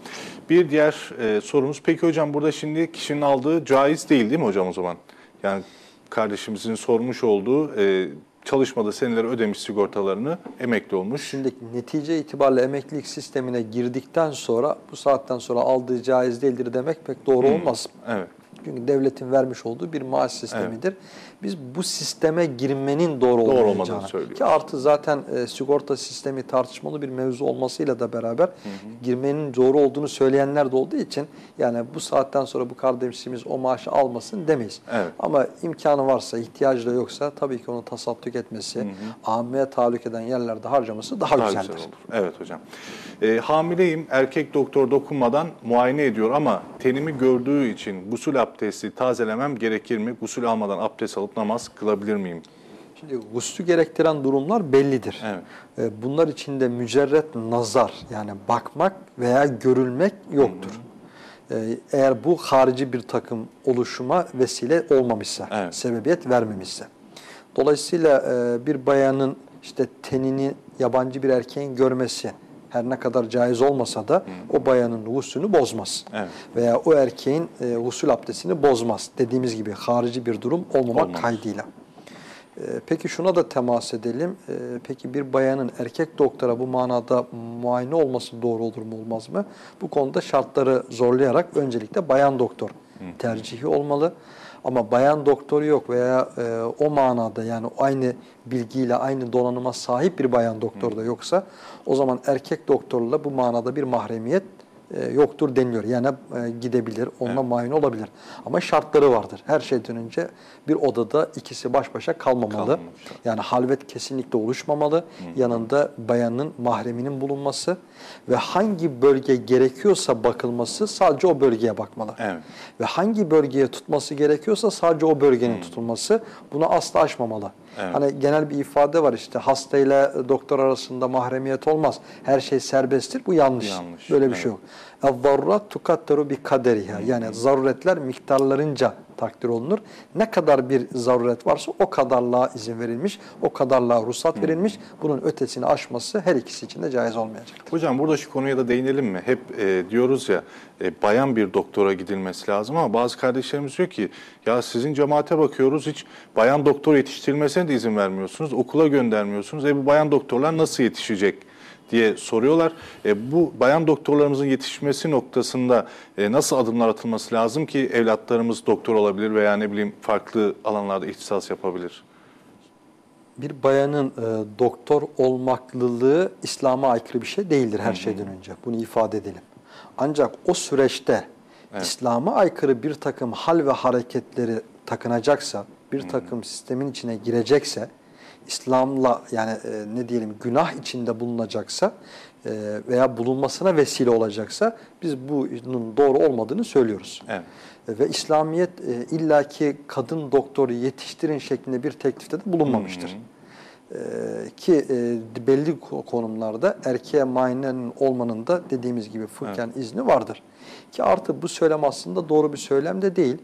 Bir diğer e, sorumuz. Peki hocam burada şimdi kişinin aldığı caiz değil değil mi hocam o zaman? Yani kardeşimizin sormuş olduğu e, çalışmada seneleri ödemiş sigortalarını emekli olmuş. Şimdi netice itibariyle emeklilik sistemine girdikten sonra bu saatten sonra aldığı caiz değildir demek pek doğru olmaz. Evet. Çünkü devletin vermiş olduğu bir maaş sistemidir. Biz bu sisteme girmenin doğru, olmadığını olmayacağını söylüyoruz. ki artı zaten e, sigorta sistemi tartışmalı bir mevzu olmasıyla da beraber girmenin doğru olduğunu söyleyenler de olduğu için yani bu saatten sonra bu kardeşimiz o maaşı almasın demeyiz. Evet. Ama imkanı varsa, ihtiyacı da yoksa tabii ki onu tasadduk etmesi, ammeye tahallük eden yerlerde harcaması daha, Daha güzeldir. güzel olur. Evet hocam. E, hamileyim, erkek doktor dokunmadan muayene ediyor ama tenimi gördüğü için gusül abdesti tazelemem gerekir mi? Gusül almadan abdest alıp namaz kılabilir miyim? Şimdi guslü gerektiren durumlar bellidir. Evet. Ee, Bunlar içinde mücerret nazar yani bakmak veya görülmek yoktur. Ee, Eğer bu harici bir takım oluşuma vesile olmamışsa, Evet. sebebiyet vermemişse. Dolayısıyla e, bir bayanın işte tenini yabancı bir erkeğin görmesi her ne kadar caiz olmasa da o bayanın guslünü bozmaz. Evet. Veya o erkeğin e, gusül abdestini bozmaz. Dediğimiz gibi harici bir durum olmamak Olmaz. kaydıyla. Ee, Peki şuna da temas edelim. Ee, Peki bir bayanın erkek doktora bu manada muayene olması doğru olur mu olmaz mı? Bu konuda şartları zorlayarak öncelikle bayan doktor tercihi olmalı. Ama bayan doktoru yok veya e, o manada yani aynı bilgiyle aynı donanıma sahip bir bayan doktor da yoksa o zaman erkek doktorla bu manada bir mahremiyet e, yoktur deniliyor. Yani e, gidebilir, onunla muayene olabilir. Ama şartları vardır. Her şeyden önce bir odada ikisi baş başa kalmamalı. Kalmamalı. Yani halvet kesinlikle oluşmamalı. Yanında bayanın mahreminin bulunması ve hangi bölge gerekiyorsa bakılması sadece o bölgeye bakmalı. Evet. Ve hangi bölgeye tutması gerekiyorsa sadece o bölgenin tutulması bunu asla aşmamalı. Evet. Hani genel bir ifade var işte hastayla doktor arasında mahremiyet olmaz. Her şey serbesttir. Bu yanlış. Yanlış, Böyle bir evet. şey yok. اَذَّرُّاتْ تُكَتَّرُ بِكَدَرِهَا Yani zaruretler miktarlarınca takdir olunur. Ne kadar bir zaruret varsa o kadarlığa izin verilmiş, o kadarlığa ruhsat verilmiş. Bunun ötesini aşması her ikisi için de caiz olmayacaktır. Hocam burada şu konuya da değinelim mi? Hep e, diyoruz ya e, bayan bir doktora gidilmesi lazım ama bazı kardeşlerimiz diyor ki ya sizin cemaate bakıyoruz hiç bayan doktor yetiştirilmesine de izin vermiyorsunuz. Okula göndermiyorsunuz. E bu bayan doktorlar nasıl yetişecek? Diye soruyorlar. E, bu bayan doktorlarımızın yetişmesi noktasında e, nasıl adımlar atılması lazım ki evlatlarımız doktor olabilir veya ne bileyim farklı alanlarda ihtisas yapabilir? Bir bayanın e, doktor olmaklılığı İslam'a aykırı bir şey değildir her şeyden önce. Bunu ifade edelim. Ancak o süreçte İslam'a aykırı bir takım hal ve hareketleri takınacaksa, bir takım sistemin içine girecekse, İslam'la yani e, ne diyelim günah içinde bulunacaksa e, veya bulunmasına vesile olacaksa biz bunun doğru olmadığını söylüyoruz. Evet. E, Ve İslamiyet e, illaki kadın doktoru yetiştirin şeklinde bir teklifte de bulunmamıştır. E, ki e, belli ko- konumlarda erkeğe muayenenin olmanın da dediğimiz gibi fıkhen izni vardır. Ki artı bu söylem aslında doğru bir söylem de değil.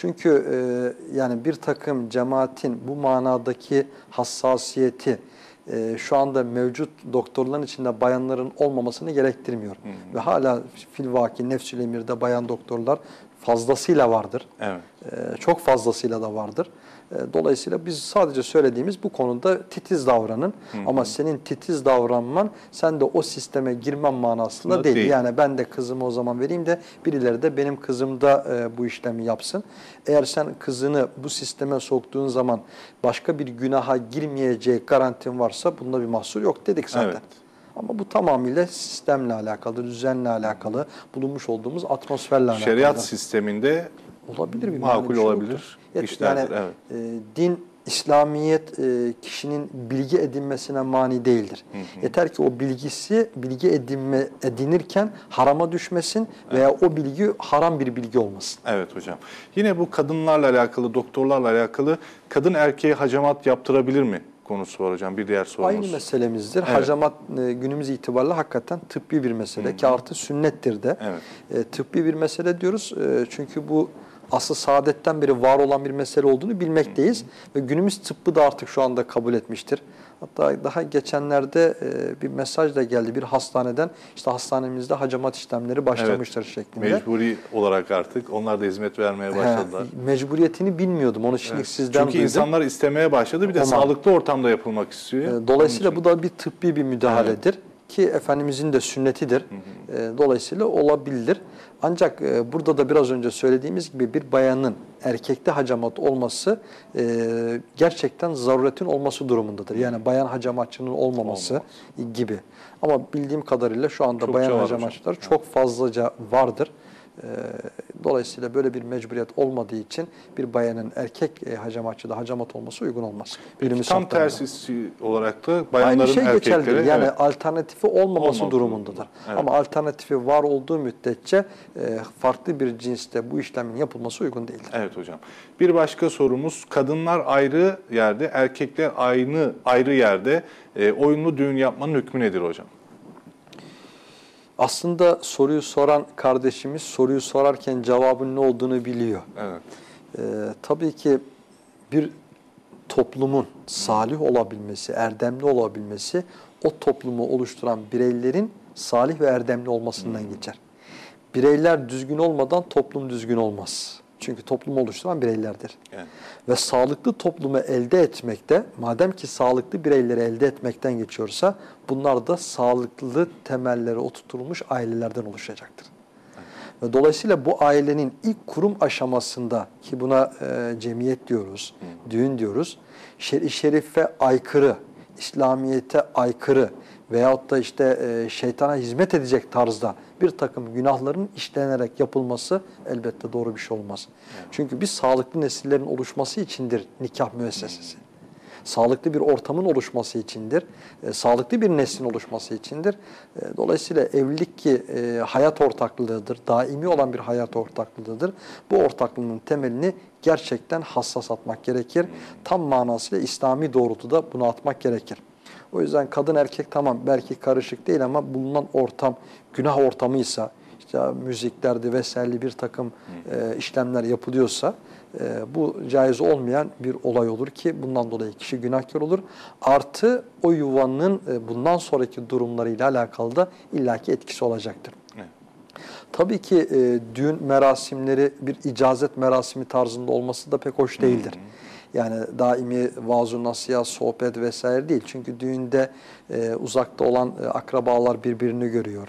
Çünkü e, yani bir takım cemaatin bu manadaki hassasiyeti e, şu anda mevcut doktorların içinde bayanların olmamasını gerektirmiyor. Ve hala filvaki nefsül emirde bayan doktorlar fazlasıyla vardır. Evet. Ee, çok fazlasıyla da vardır. Ee, Dolayısıyla biz sadece söylediğimiz bu konuda titiz davranın. Ama senin titiz davranman sen de o sisteme girmen manasında değil. değil. Yani ben de kızımı o zaman vereyim de birileri de benim kızım da e, bu işlemi yapsın. Eğer sen kızını bu sisteme soktuğun zaman başka bir günaha girmeyeceği garantin varsa bunda bir mahsur yok dedik zaten. Evet. Ama bu tamamıyla sistemle alakalı, düzenle alakalı, bulunmuş olduğumuz atmosferle alakalı. Şeriat sisteminde Olabilir bir Makul şey olabilir yoktur. Evet, işlerdir, Yani evet. e, din, İslamiyet e, kişinin bilgi edinmesine mani değildir. Yeter ki o bilgisi bilgi edinme edinirken harama düşmesin veya o bilgi haram bir bilgi olmasın. Evet hocam. Yine bu kadınlarla alakalı, doktorlarla alakalı kadın erkeğe hacamat yaptırabilir mi konusu var hocam. Bir diğer sorumuz. Aynı meselemizdir. Evet. Hacamat e, günümüz itibariyle hakikaten tıbbi bir mesele ki artı sünnettir de. Evet. E, tıbbi bir mesele diyoruz e, çünkü bu asıl saadetten beri var olan bir mesele olduğunu bilmekteyiz. Ve günümüz tıbbı da artık şu anda kabul etmiştir. Hatta daha geçenlerde e, bir mesaj da geldi bir hastaneden işte hastanemizde hacamat işlemleri başlamıştır şeklinde. Mecburi olarak artık onlar da hizmet vermeye başladılar. He, mecburiyetini bilmiyordum onu şimdi sizden Çünkü duydum. insanlar istemeye başladı. Bir de Ama- sağlıklı ortamda yapılmak istiyor. E, Dolayısıyla bu da bir tıbbi bir müdahaledir ki Efendimizin de sünnetidir. E, Dolayısıyla olabilir. Ancak e, burada da biraz önce söylediğimiz gibi bir bayanın erkekte hacamat olması e, gerçekten zaruretin olması durumundadır. Yani bayan hacamatçının olmaması gibi. Ama bildiğim kadarıyla şu anda Çokça bayan hacamatçılar çok fazlaca vardır. E, Dolayısıyla böyle bir mecburiyet olmadığı için bir bayanın erkek e, hacamatçıda hacamat olması uygun olmaz. Günümüz Tam şartlarında. tersi olarak da bayanların Aynı şey erkeklere. Yani evet, alternatifi olmaması Olmaması durumundadır. durumunda. Evet. Ama alternatifi var olduğu müddetçe e, farklı bir cinste bu işlemin yapılması uygun değildir. Evet hocam. Bir başka sorumuz kadınlar ayrı yerde, erkekler aynı ayrı yerde e, oyunlu düğün yapmanın hükmü nedir hocam? Aslında soruyu soran kardeşimiz soruyu sorarken cevabın ne olduğunu biliyor. Evet. Ee, tabii ki bir toplumun salih olabilmesi, erdemli olabilmesi o toplumu oluşturan bireylerin salih ve erdemli olmasından geçer. Bireyler düzgün olmadan toplum düzgün olmaz. Çünkü toplumu oluşturan bireylerdir. Evet. Ve sağlıklı toplumu elde etmekte, madem ki sağlıklı bireyleri elde etmekten geçiyorsa, bunlar da sağlıklı temelleri oturtulmuş ailelerden oluşacaktır. Ve dolayısıyla bu ailenin ilk kurum aşamasında ki buna e, cemiyet diyoruz, düğün diyoruz, şer-i şerife aykırı, İslamiyete aykırı veyahut da işte e, şeytana hizmet edecek tarzda bir takım günahların işlenerek yapılması elbette doğru bir şey olmaz. Çünkü biz sağlıklı nesillerin oluşması içindir nikah müessesesi. Sağlıklı bir ortamın oluşması içindir. E, sağlıklı bir neslin oluşması içindir. E, dolayısıyla evlilik ki e, hayat ortaklığıdır, daimi olan bir hayat ortaklığıdır. Bu ortaklığın temelini gerçekten hassas atmak gerekir. Tam manasıyla İslami doğrultuda bunu atmak gerekir. O yüzden kadın erkek tamam belki karışık değil ama bulunan ortam günah ortamıysa, işte müziklerdi vesaire bir takım e, işlemler yapılıyorsa e, bu caiz olmayan bir olay olur ki bundan dolayı kişi günahkar olur. Artı o yuvanın e, bundan sonraki durumlarıyla alakalı da illaki etkisi olacaktır. Evet. Tabii ki e, düğün merasimleri bir icazet merasimi tarzında olması da pek hoş değildir. Yani daimi vaaz-ı nasihat, sohbet vesaire değil. Çünkü düğünde e, uzakta olan e, akrabalar birbirini görüyor.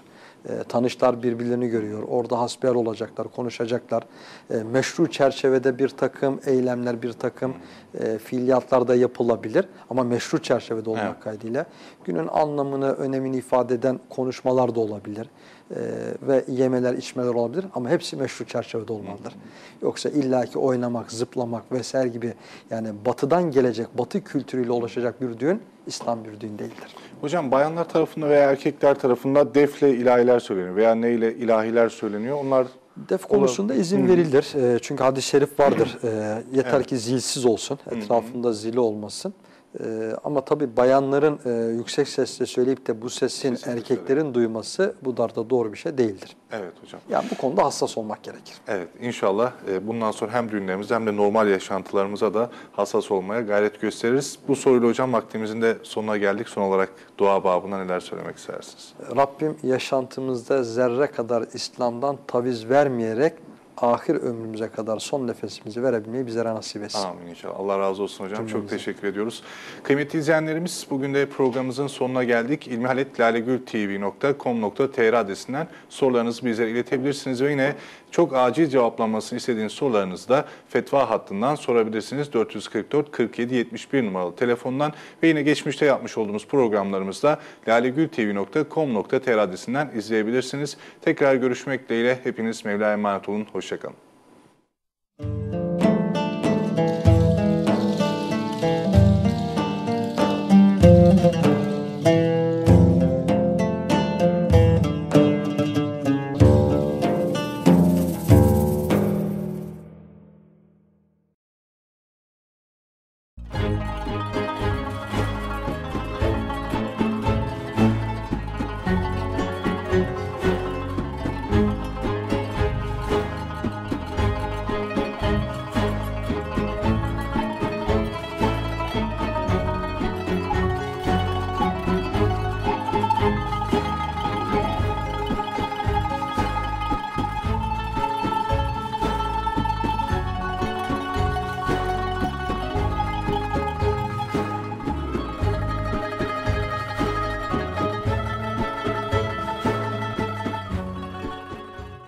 E, tanışlar birbirlerini görüyor. Orada hasbihal olacaklar, konuşacaklar. E, meşru çerçevede bir takım eylemler, bir takım e, fiiliyatlar da yapılabilir. Ama meşru çerçevede olmak Evet. kaydıyla günün anlamını, önemini ifade eden konuşmalar da olabilir. Ee, ve yemeler, içmeler olabilir ama hepsi meşru çerçevede olmalıdır. Yoksa illaki oynamak, zıplamak vesaire gibi yani batıdan gelecek, batı kültürüyle ulaşacak bir düğün İslam bir düğün değildir. Hocam bayanlar tarafında veya erkekler tarafında defle ilahiler söyleniyor veya neyle ilahiler söyleniyor. Onlar Def konusunda izin verilir. Ee, çünkü hadis-i şerif vardır. Ee, yeter ki zilsiz olsun, etrafında zili olmasın. Ee, ama tabii bayanların e, yüksek sesle söyleyip de bu sesin Kesinlikle erkeklerin duyması bu da doğru bir şey değildir. evet hocam. Yani bu konuda hassas olmak gerekir. Evet inşallah e, bundan sonra hem düğünlerimizde hem de normal yaşantılarımıza da hassas olmaya gayret gösteririz. Bu soruyla hocam vaktimizin de sonuna geldik. Son olarak dua babına neler söylemek istersiniz? Rabbim yaşantımızda zerre kadar İslam'dan taviz vermeyerek ahir ömrümüze kadar son nefesimizi verebilmeyi bizlere nasip etsin. Amin inşallah. Allah razı olsun hocam. Çok Cümlemize. teşekkür ediyoruz. Kıymetli izleyenlerimiz bugün de programımızın sonuna geldik. ilmihaletlalegültv.com.tr adresinden sorularınızı bizlere iletebilirsiniz ve yine çok acil cevaplanmasını istediğiniz sorularınızı da fetva hattından sorabilirsiniz. 444 47 71 numaralı telefondan ve yine geçmişte yapmış olduğumuz programlarımızda lalegültv.com.tr adresinden izleyebilirsiniz. Tekrar görüşmek dileğiyle hepiniz Mevla'ya emanet olun. Hoşçakalın.